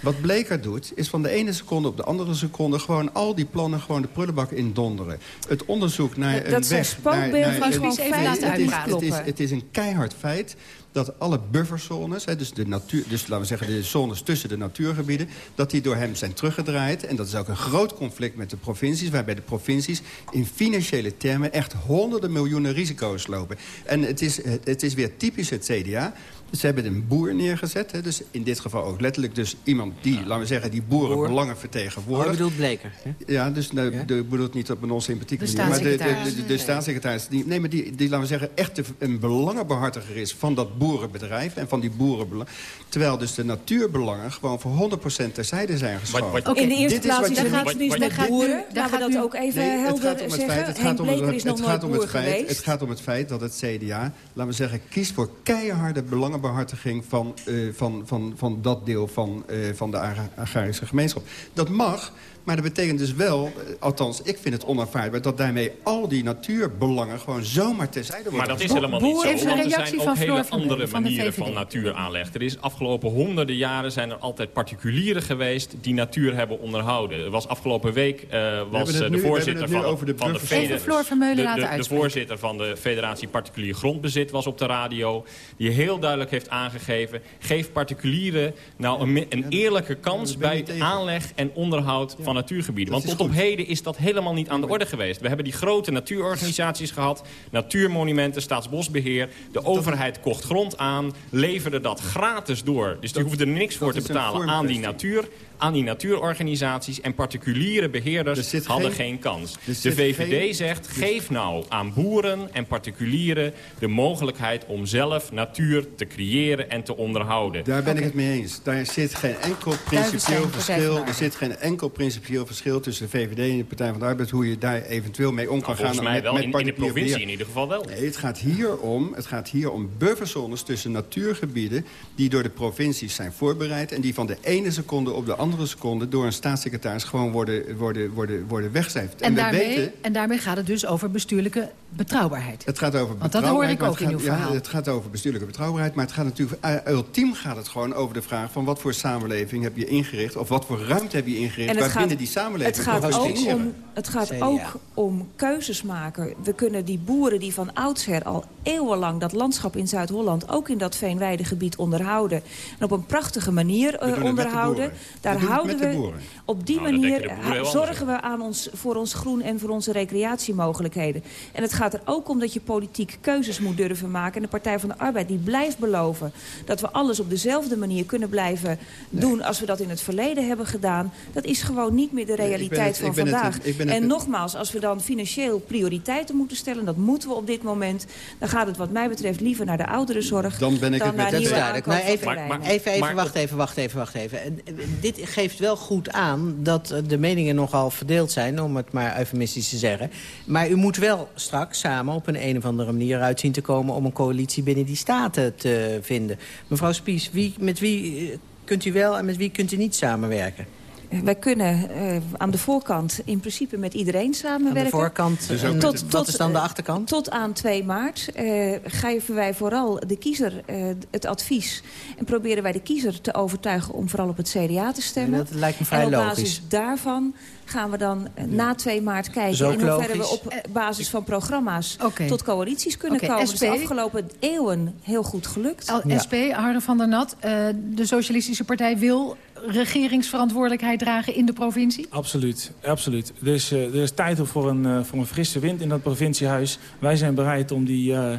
Wat Bleker doet, is van de ene seconde op de andere seconde... gewoon al die plannen gewoon de prullenbak indonderen. Het onderzoek naar een dat weg... Dat zijn spookbeelden even laten het is, het, is, het is een keihard feit dat alle bufferzones, hè, dus, de natuur, dus laten we zeggen de zones tussen de natuurgebieden... dat die door hem zijn teruggedraaid. En dat is ook een groot conflict met de provincies... waarbij de provincies in financiële termen echt honderden miljoenen risico's lopen. En het is, het is weer typisch het CDA... Ze hebben een boer neergezet. Hè? Dus in dit geval ook letterlijk dus iemand die, ja. laten we zeggen, die boerenbelangen Boer. vertegenwoordigt. Oh, bedoelt Bleker. Hè? Ja, dus nou, ja? de, bedoelt niet op een onsympathieke manier. Maar de, de, de, de staatssecretaris, die, nee, maar die, die, laten we zeggen, echt een belangenbehartiger is van dat boerenbedrijf en van die boerenbelangen. Terwijl dus de natuurbelangen gewoon voor 100% terzijde zijn geschoven. Okay. In de eerste plaats, daar gaat het nu met boeren. Laten we dat ook even nee, helder zeggen. Het gaat om het feit, het gaat om, het, het gaat om het feit, het gaat om het feit dat het CDA, laten we zeggen, kiest voor keiharde belangen behartiging van, uh, van, van, van dat deel van, uh, van de agrarische gemeenschap. Dat mag, maar dat betekent dus wel, althans ik vind het onaanvaardbaar... dat daarmee al die natuurbelangen gewoon zomaar terzijde worden Maar dat is helemaal niet zo, want er zijn ook hele andere manieren van natuur aanleg. Er is afgelopen honderden jaren zijn er altijd particulieren geweest... die natuur hebben onderhouden. Er was afgelopen week uh, was de nu, voorzitter van, de, van de, Even Floor Vermeulen de, laten de, de voorzitter van de federatie particulier grondbezit was op de radio... die heel duidelijk heeft aangegeven... geef particulieren nou een, een eerlijke kans bij aanleg en onderhoud van natuurgebieden. Want tot op heden is dat helemaal niet aan de orde geweest. We hebben die grote natuurorganisaties gehad. Natuurmonumenten, Staatsbosbeheer. De overheid kocht grond aan. Leverde dat gratis door. Dus die hoefden er niks voor te betalen aan die natuur aan die natuurorganisaties en particuliere beheerders hadden geen, geen kans. De VVD geen... zegt, geef nou aan boeren en particulieren de mogelijkheid om zelf natuur te creëren en te onderhouden. Daar ben okay. ik het mee eens. Daar zit geen enkel principieel verschil. Er zit geen enkel principieel verschil tussen de VVD en de Partij van de Arbeid hoe je daar eventueel mee om kan nou, gaan. Volgens mij met, wel, met in, in, de provincie beheer. in ieder geval wel. Nee, het gaat hier om, het gaat hier om bufferzones tussen natuurgebieden die door de provincies zijn voorbereid en die van de ene seconde op de andere seconde door een staatssecretaris gewoon worden, worden, worden, worden weggecijferd. En, en, daarmee, weten, en daarmee gaat het dus over bestuurlijke betrouwbaarheid. Het gaat over Want dat hoor ik ook in uw verhaal. Ja, het gaat over bestuurlijke betrouwbaarheid. Maar het gaat natuurlijk, uh, ultiem gaat het gewoon over de vraag... van wat voor samenleving heb je ingericht... of wat voor ruimte heb je ingericht... En het gaat binnen die samenleving... Het gaat, ook om, het gaat ook om keuzes maken. We kunnen die boeren die van oudsher al eeuwenlang... dat landschap in Zuid-Holland ook in dat veenweidegebied onderhouden... en op een prachtige manier uh, onderhouden. Daar houden we... Op die nou, manier zorgen we aan ons, voor ons groen en voor onze recreatiemogelijkheden. En het gaat er ook om dat je politiek keuzes moet durven maken. En de Partij van de Arbeid die blijft beloven... dat we alles op dezelfde manier kunnen blijven doen... als we dat in het verleden hebben gedaan. Dat is gewoon niet meer de realiteit van vandaag. en nogmaals, als we dan financieel prioriteiten moeten stellen... dat moeten we op dit moment... dan gaat het wat mij betreft liever naar de ouderenzorg... Dan ben ik het met nieuwe maar even, maar, even, even, wacht even, wacht even, wacht even. Dit geeft wel goed aan dat de meningen nogal verdeeld zijn... om het maar eufemistisch te zeggen. Maar u moet wel straks samen op een, een of andere manier uit zien te komen... om een coalitie binnen die staten te vinden. Mevrouw Spies, wie, met wie eh, kunt u wel en met wie kunt u niet samenwerken? Wij kunnen uh, aan de voorkant in principe met iedereen samenwerken. Aan de voorkant, dus tot, tot, wat is dan de achterkant? Tot aan 2 maart uh, geven wij vooral de kiezer uh, het advies... en proberen wij de kiezer te overtuigen om vooral op het CDA te stemmen. dat lijkt me vrij en op basis daarvan gaan we dan na 2 maart kijken... in hoeverre we op basis van programma's tot coalities kunnen komen. SP. Dat is de afgelopen eeuwen heel goed gelukt. SP, Harre van der Nat, de Socialistische Partij wil regeringsverantwoordelijkheid dragen in de provincie? Absoluut, absoluut. Er is, uh, er is tijd voor een, uh, voor een frisse wind in dat provinciehuis. Wij zijn bereid om die, uh,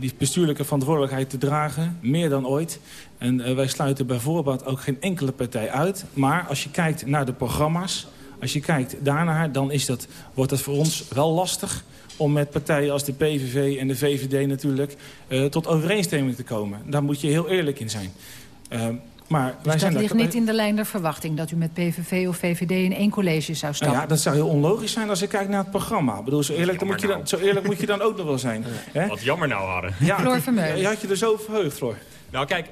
die bestuurlijke verantwoordelijkheid te dragen, meer dan ooit. En wij sluiten bijvoorbeeld ook geen enkele partij uit. Maar als je kijkt naar de programma's, als je kijkt daarnaar, dan is dat, wordt het voor ons wel lastig om met partijen als de PVV en de VVD natuurlijk tot overeenstemming te komen. Daar moet je heel eerlijk in zijn. Maar dus dat ligt niet in de lijn der verwachting... dat u met PVV of VVD in één college zou stappen? Nou ja, dat zou heel onlogisch zijn als ik kijk naar het programma. Ik bedoel, zo, eerlijk, dan moet je dan, nou. zo eerlijk moet je dan ook nog wel zijn. Wat jammer nou, hadden. Ja, Floor Vermeulen. Je had je er zo verheugd, Floor. Nou, kijk,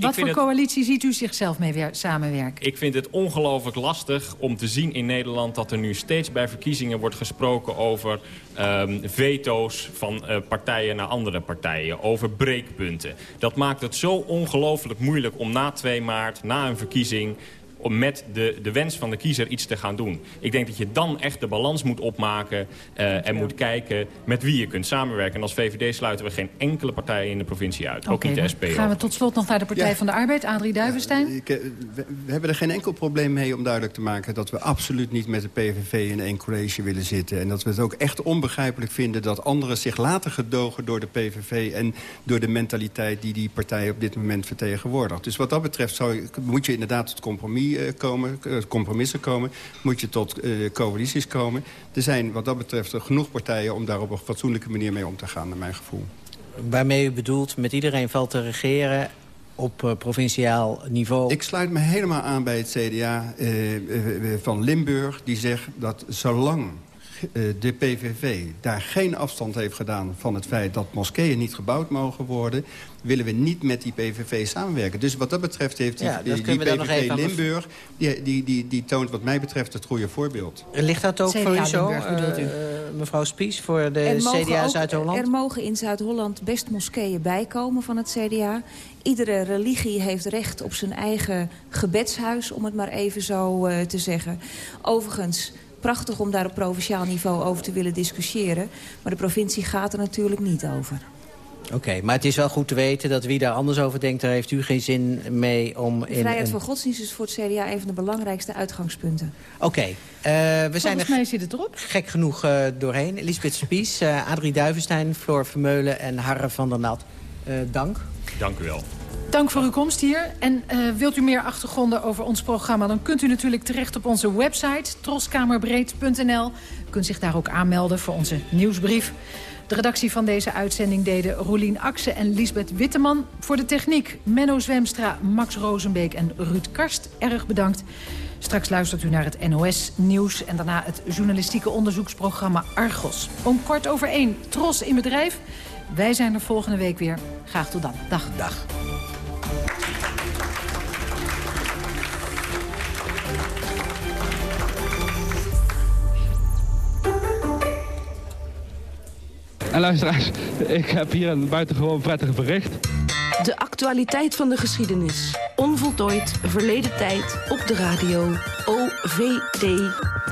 Wat voor coalitie ziet u zichzelf mee samenwerken? Ik vind het ongelooflijk lastig om te zien in Nederland... dat er nu steeds bij verkiezingen wordt gesproken over um, veto's van uh, partijen naar andere partijen. Over breekpunten. Dat maakt het zo ongelooflijk moeilijk om na 2 maart, na een verkiezing om met de, de wens van de kiezer iets te gaan doen. Ik denk dat je dan echt de balans moet opmaken uh, en moet kijken met wie je kunt samenwerken. En als VVD sluiten we geen enkele partij in de provincie uit. ook niet de SP. Gaan we tot slot nog naar de Partij van de Arbeid, Adrie Duivenstein? Ja, ik, eh, we, we, hebben er geen enkel probleem mee om duidelijk te maken... dat we absoluut niet met de PVV in één college willen zitten. En dat we het ook echt onbegrijpelijk vinden... dat anderen zich laten gedogen door de PVV... en door de mentaliteit die die partij op dit moment vertegenwoordigt. Dus wat dat betreft zou, moet je inderdaad het compromis eh, komen, eh, compromissen komen... moet je tot eh, coalities komen. Er zijn wat dat betreft genoeg partijen om daar op een fatsoenlijke manier mee om te gaan, naar mijn gevoel. Waarmee u bedoelt, met iedereen valt te regeren op provinciaal niveau. Ik sluit me helemaal aan bij het CDA van Limburg. Die zegt dat zolang de PVV daar geen afstand heeft gedaan van het feit dat moskeeën niet gebouwd mogen worden willen we niet met die PVV samenwerken. Dus wat dat betreft heeft die, ja, die, die PVV Limburg... Die, die, die, die toont wat mij betreft het goede voorbeeld. Ligt dat ook voor u zo, uh, mevrouw Spies, voor de CDA Zuid-Holland? Er mogen in Zuid-Holland best moskeeën bijkomen van het CDA. Iedere religie heeft recht op zijn eigen gebedshuis, om het maar even zo uh, te zeggen. Overigens prachtig om daar op provinciaal niveau over te willen discussiëren. Maar de provincie gaat er natuurlijk niet over. Oké, maar het is wel goed te weten dat wie daar anders over denkt... daar heeft u geen zin mee om... In vrijheid van godsdienst is voor het CDA een van de belangrijkste uitgangspunten. Oké, okay. uh, we zijn er mij zit het erop. gek genoeg uh, doorheen. Elisabeth Spies, uh, Adrie Duivenstein, Floor Vermeulen en Harre van der Nat. dank. Dank u wel. Dank voor uw komst hier. En uh, wilt u meer achtergronden over ons programma... dan kunt u natuurlijk terecht op onze website troskamerbreed.nl. U kunt zich daar ook aanmelden voor onze nieuwsbrief. De redactie van deze uitzending deden Roelien Akse en Lisbeth Witteman. Voor de techniek Menno Zwemstra, Max Rozenbeek en Ruud Karst. Erg bedankt. Straks luistert u naar het NOS-nieuws en daarna het journalistieke onderzoeksprogramma Argos. Om kwart over één, Tros in bedrijf. Wij zijn er volgende week weer. Graag tot dan. Dag. Dag. En luisteraars, ik heb hier een buitengewoon prettig bericht. De actualiteit van de geschiedenis. Onvoltooid verleden tijd op de radio. OVT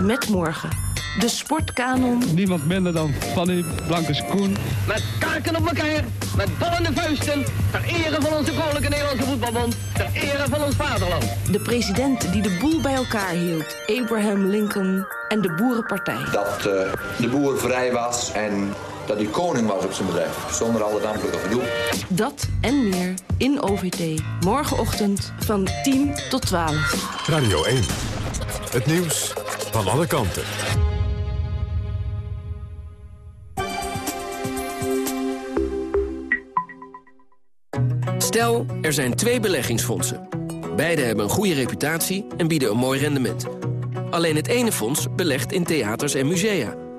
met morgen. De sportkanon. Niemand minder dan Fanny Blankers-Koen. Met kaken op elkaar, met ballende vuisten. Ter ere van onze koninklijke Nederlandse voetbalbond. Ter ere van ons vaderland. De president die de boel bij elkaar hield. Abraham Lincoln en de Boerenpartij. Dat uh, de boer vrij was en dat hij koning was op zijn bedrijf. Zonder alle ambtelijke gedoe. Dat en meer in OVT. Morgenochtend van 10 tot 12. Radio 1. Het nieuws van alle kanten. Stel, er zijn twee beleggingsfondsen. Beide hebben een goede reputatie en bieden een mooi rendement. Alleen het ene fonds belegt in theaters en musea.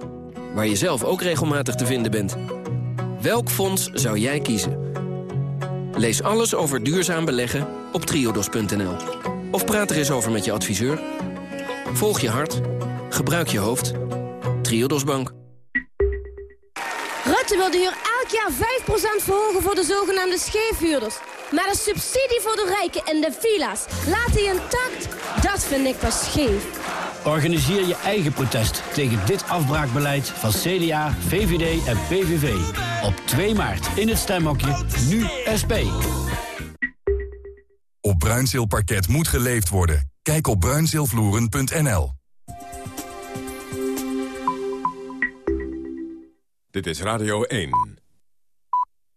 Waar je zelf ook regelmatig te vinden bent. Welk fonds zou jij kiezen? Lees alles over duurzaam beleggen op triodos.nl. Of praat er eens over met je adviseur. Volg je hart. Gebruik je hoofd. Triodos Bank. Rutte wil de huur elk jaar 5% verhogen voor de zogenaamde scheefhuurders. Maar de subsidie voor de rijken en de villa's laat hij intact? Dat vind ik pas scheef. Organiseer je eigen protest tegen dit afbraakbeleid van CDA, VVD en PVV. Op 2 maart in het stemhokje Nu SP. Op Bruinzeelparket moet geleefd worden. Kijk op bruinzeelvloeren.nl. Dit is Radio 1.